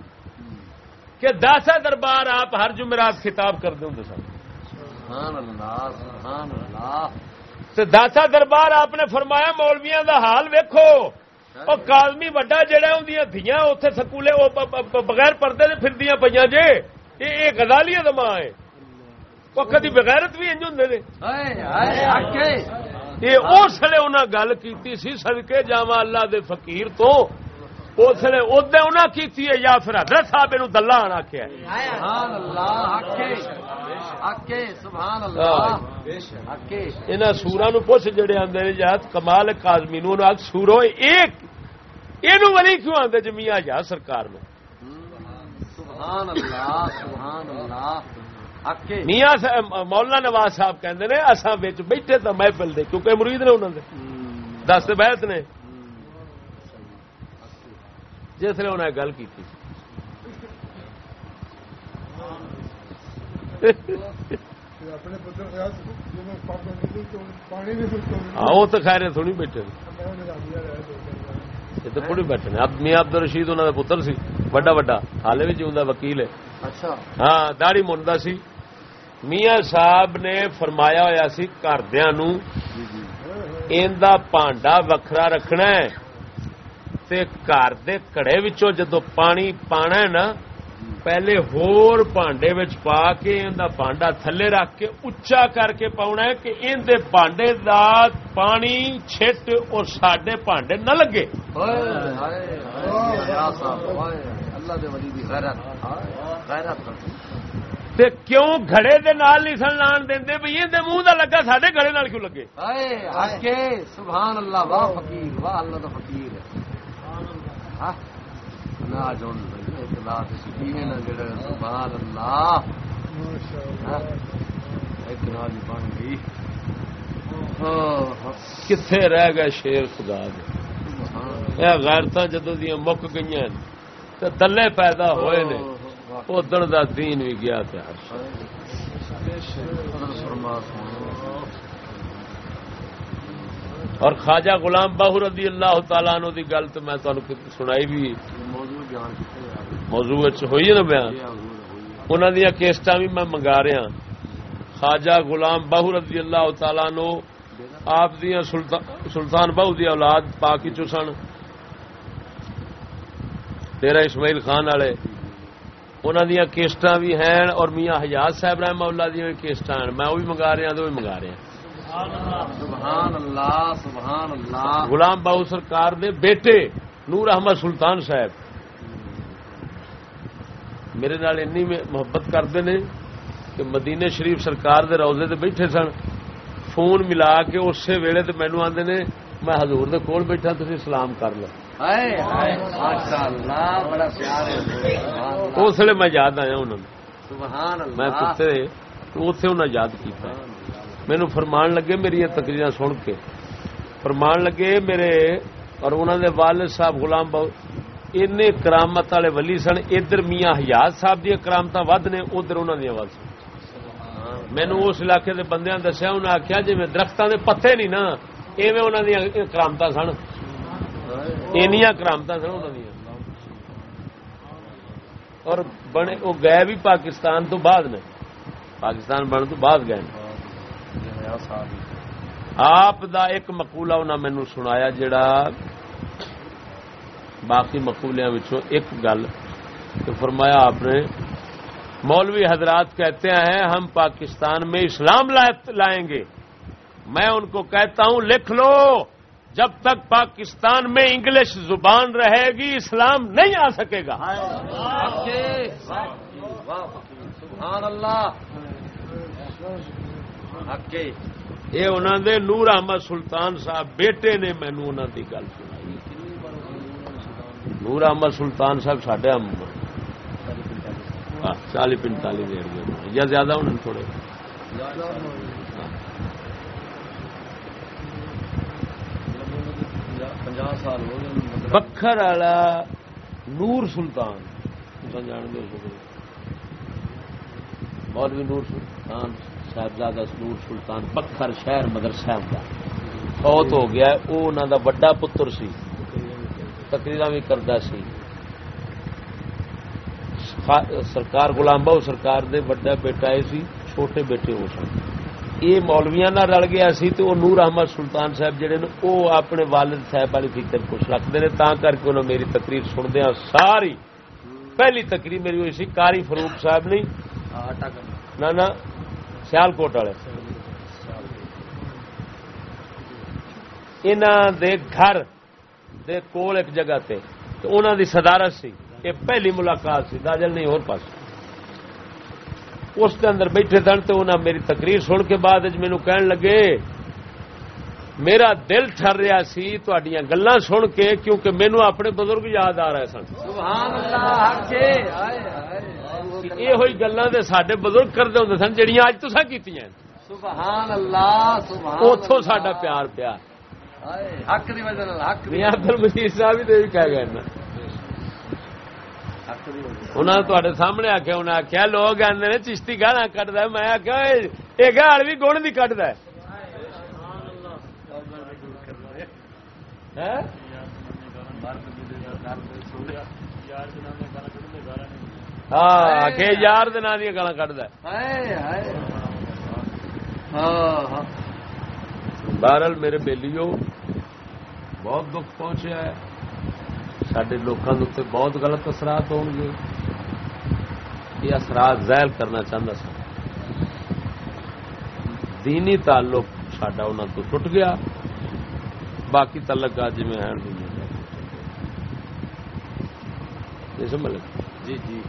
کہ داسا دربار آپ ہر جمعرات خطاب کرتے ہوں سن۔ سبحان اللہ سبحان اللہ۔ داسا دربار آپ نے فرمایا مولویاں دا حال ویکھو۔ اور کالمی وڈا جڑا اندیاں دھیاں اوتھے سکولے او بغیر پردے دے پھردیاں پیاں جے۔ یہ غزالیاں دا ماں ہے۔ وہ کدی بغیرت بھی انج ہوندے نے۔ ہائے ہائے آکے یہ اس لیے انہاں گل کیتی سی صدقے جاواں اللہ دے فقیر تو۔ اس لیے ادے انہیں کی یا پھر حضرت صاحب یہ دلہ آنا حقے یہاں سورا نو پوچھ جڑے آتے ہیں جہاز کمال کازمی نو آگ سورو ایک۔ یہ ولی کیوں آتے جمیا یا سرکار حقے میاں مولانا نواز صاحب کہندے نے اساں وچ بیٹھے تو محفل دے کیونکہ مرید نے انہوں نے دس بیت نے۔ جس نے انہیں گل کی ہاں وہ تو خیر تھوڑی بیٹھے یہ تو تھوڑی بیٹھے نے اب میاں عبد الرشید انہوں کا پتر سی وڈا وڈا۔ حالے بھی جیوندا وکیل ہے۔ اچھا۔ ہاں داڑی منڈا سی۔ میاں صاحب نے فرمایا ہوا سی گھردیا نو ایندا پانڈا وکھرا رکھنا ہے۔ تے گھر دے کڑے وچوں جدو پانی پانا ہے نا پہلے ہور پانڈے وچ پا کے ایندا پانڈا تھلے رکھ کے اچا کر کے پاؤنا ہے کہ ایندے پانڈے دا پانی چھٹ اور ساڈے پانڈے نہ لگے ہائے ہائے ہائے یا صاحب ہائے اللہ دے ولی دی غیرت ہائے غیرت تے کیوں گھڑے دے نال نہیں سن لان دیندے بھی ایندے منہ دا لگا ساڈے گھڑے نال کیوں لگے ہائے سبحان اللہ واہ فقیر واہ اللہ دا فقیر ہاں نا جون اطلاع سکینے نہ جڑا سبحان اللہ۔ ہاں؟ اللہ ایک نال دی بن گئی۔ ہاں کتھے رہ گئے شیر خدا دے؟ سبحان غیرتاں جدو دیاں مک نے تے دلے پیدا ہوئے نے ادھر دا دین بھی گیا شے۔ اور خواجہ غلام باہو رضی اللہ تعالیٰ عنہ دی گل تو میں تمہیں سنائی بھی۔ موضوع ہوئی ہے نا بیان؟ انہوں دیا کیسٹا بھی میں منگا رہا خواجہ غلام باہو رضی اللہ تعالیٰ عنہ آپ دیا سلطان سلطان بہو دی اولاد پاکی چو سن۔ تیرا اسماعیل خان والے۔ انہوں دیا کیسٹا بھی ہیں اور میاں حجاز صاحب رحمہ اللہ دیا کیسٹا ہیں۔ میں وہ بھی منگا رہا تو بھی منگا رہا سبحان اللہ سبحان اللہ۔ غلام باہو سرکار دے بیٹے نور احمد سلطان صاحب۔ میرے نال انی میں محبت کرتے نے کہ مدینے شریف سرکار دے روزے تے بیٹھے سن۔ فون ملا کے اسی ویلے تے مینو آندے نے میں حضور دے کول بیٹھا تسی سلام کر لو۔ اس لیے میں یاد آیا انہوں نے۔ میں کتے انہیں یاد کیتا مینو فرمان لگے میری یہ تقریر سن کے۔ فرمان لگے میرے اور انہوں دے والد صاحب غلام بہو این کرامت والے ولی سن، ادھر میاں حیات صاحب دیا کرامت ود نے، ادھر انہوں دیا ود۔ سن مینو اس علاقے دے بندیاں دسیا انہیں آخیا جی درختوں دے پتے نہیں نا، ایویں انہوں دیا کرامت سن۔ اینیاں کرامت سن انہوں دیا اور بنے، وہ گئے بھی پاکستان تو بعد نے۔ پاکستان بن تو بعد گئے۔ آپ دا ایک مقولہ انہوں مینو سنایا جڑا باقی مقولیاں وچوں ایک گل کہ فرمایا آپ نے مولوی حضرات کہتے ہیں ہم پاکستان میں اسلام لائیں گے میں ان کو کہتا ہوں لکھ لو جب تک پاکستان میں انگلش زبان رہے گی اسلام نہیں آ سکے گا سبحان اللہ حقے۔ یہ انہوں نے نور احمد سلطان صاحب، بیٹے نے مینو انہوں کی گل سنائی۔ نور احمد سلطان صاحب سڈے ہاں، چالی پنتالی دیر گئے یا زیادہ انہوں نے تھوڑے۔ بکھر والا نور سلطان جان دے مولوی نور سلطان۔ صاحبزادہ نور سلطان بکھر شہر مدرسہ ہوندا فوت ہو گیا وہ انہوں دا بڑا پتر سی۔ تقریر بھی کرتا سی۔ سرکار غلام بہو سرکار دے بڑا بیٹا یہ سی چھوٹے بیٹے ہو سن۔ یہ مولویاں نہ رل گیا سی وہ نور احمد سلطان صاحب جڑے نے اپنے والد صاحب والی فکر کچھ رکھتے ہیں تا کر کے انہوں میری تقریر سندیا ساری پہلی تقریر میری ہوئی سی کاری فروخ صاحب نہیں نہ نہ سیال کوٹ والے انہاں دے گھر دے کول ایک جگہ تے تو انہوں دی صدارت سی یہ پہلی ملاقات سی داجل نہیں اور پاس اس دے اندر بیٹھے سن تو انہوں میری تقریر سن کے بعد مینو کہن لگے میرا دل ٹر رہا سی تڈیاں گلاں سن کے کیونکہ مینو اپنے بزرگ یاد آ رہے سن۔ یہ تے ساڈے بزرگ کرتے ہوندے سن جڑیاں اج سبحان اوتھوں اللہ۔ ساڈا پیار پیا۔ ہائے، حق دی وجہ نال حق دی میاں عبد المجید صاحب بھی تے یہ کہہ گئے نا۔ حق دی وجہ انہاں تے سامنے آخیا انہیں آخیا لوگ آدھے نے چشتی گانا کٹد میں آخیا یہ گال بھی گڑ بھی کٹد ہاں کہ یار دن دیا گالا ہائے ہاں ہاں۔ بہرحال میرے بیلیو بہت دکھ پہنچیا ہے۔ سڈے لوگوں کے بہت غلط اثرات ہون گے۔ یہ اثرات ظاہر کرنا چاہتا سا۔ دینی تعلق سڈا انہوں تو ٹوٹ گیا۔ باقی تعلق جی میں ہیں۔ دنیا سمجھ جی جی۔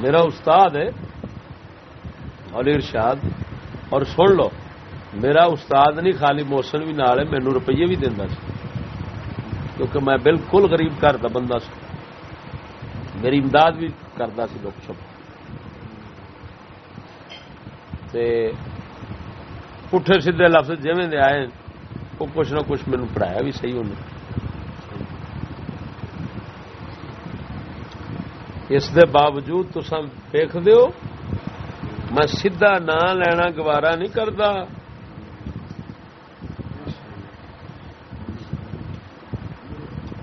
میرا استاد ہے اور ارشاد اور سن لو میرا استاد نہیں خالی موسن بھی نال ہے مینو روپیے بھی دینا سی۔ کیونکہ میں بالکل غریب گھر کا بندہ سی میری امداد بھی کرتا سی لوک چھپ تے پٹھے سیدھے لفظ جویں دے آئے، وہ کچھ نہ کچھ مینو پڑھایا بھی صحیح انہیں اس دے باوجود تسا دیکھ دیو میں سیدھا نا لینا گوارا نہیں کرتا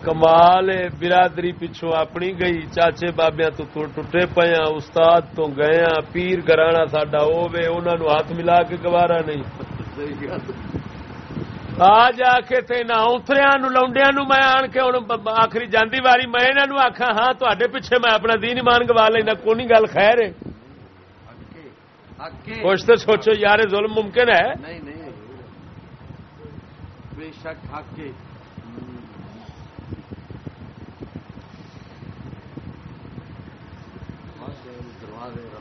کمال برادری پچھوں اپنی گئی۔ چاچے بابیا تو ٹوٹے پیا استاد تو گئے ہاں، پیر گرانا ساڈا ہوے انہاں نو ہاتھ ملا کے گوارا نہیں۔ آ جا کے تے نہ نو میں آن کے ہوں آخری جاندی واری میں انہاں نو آخا ہاں تے پیچھے میں اپنا دین ایمان گوا لینا کونی گل خیر ہے۔ کچھ تو سوچو یار ظلم ممکن ہے؟ نہیں نہیں۔ بے شک حق ہے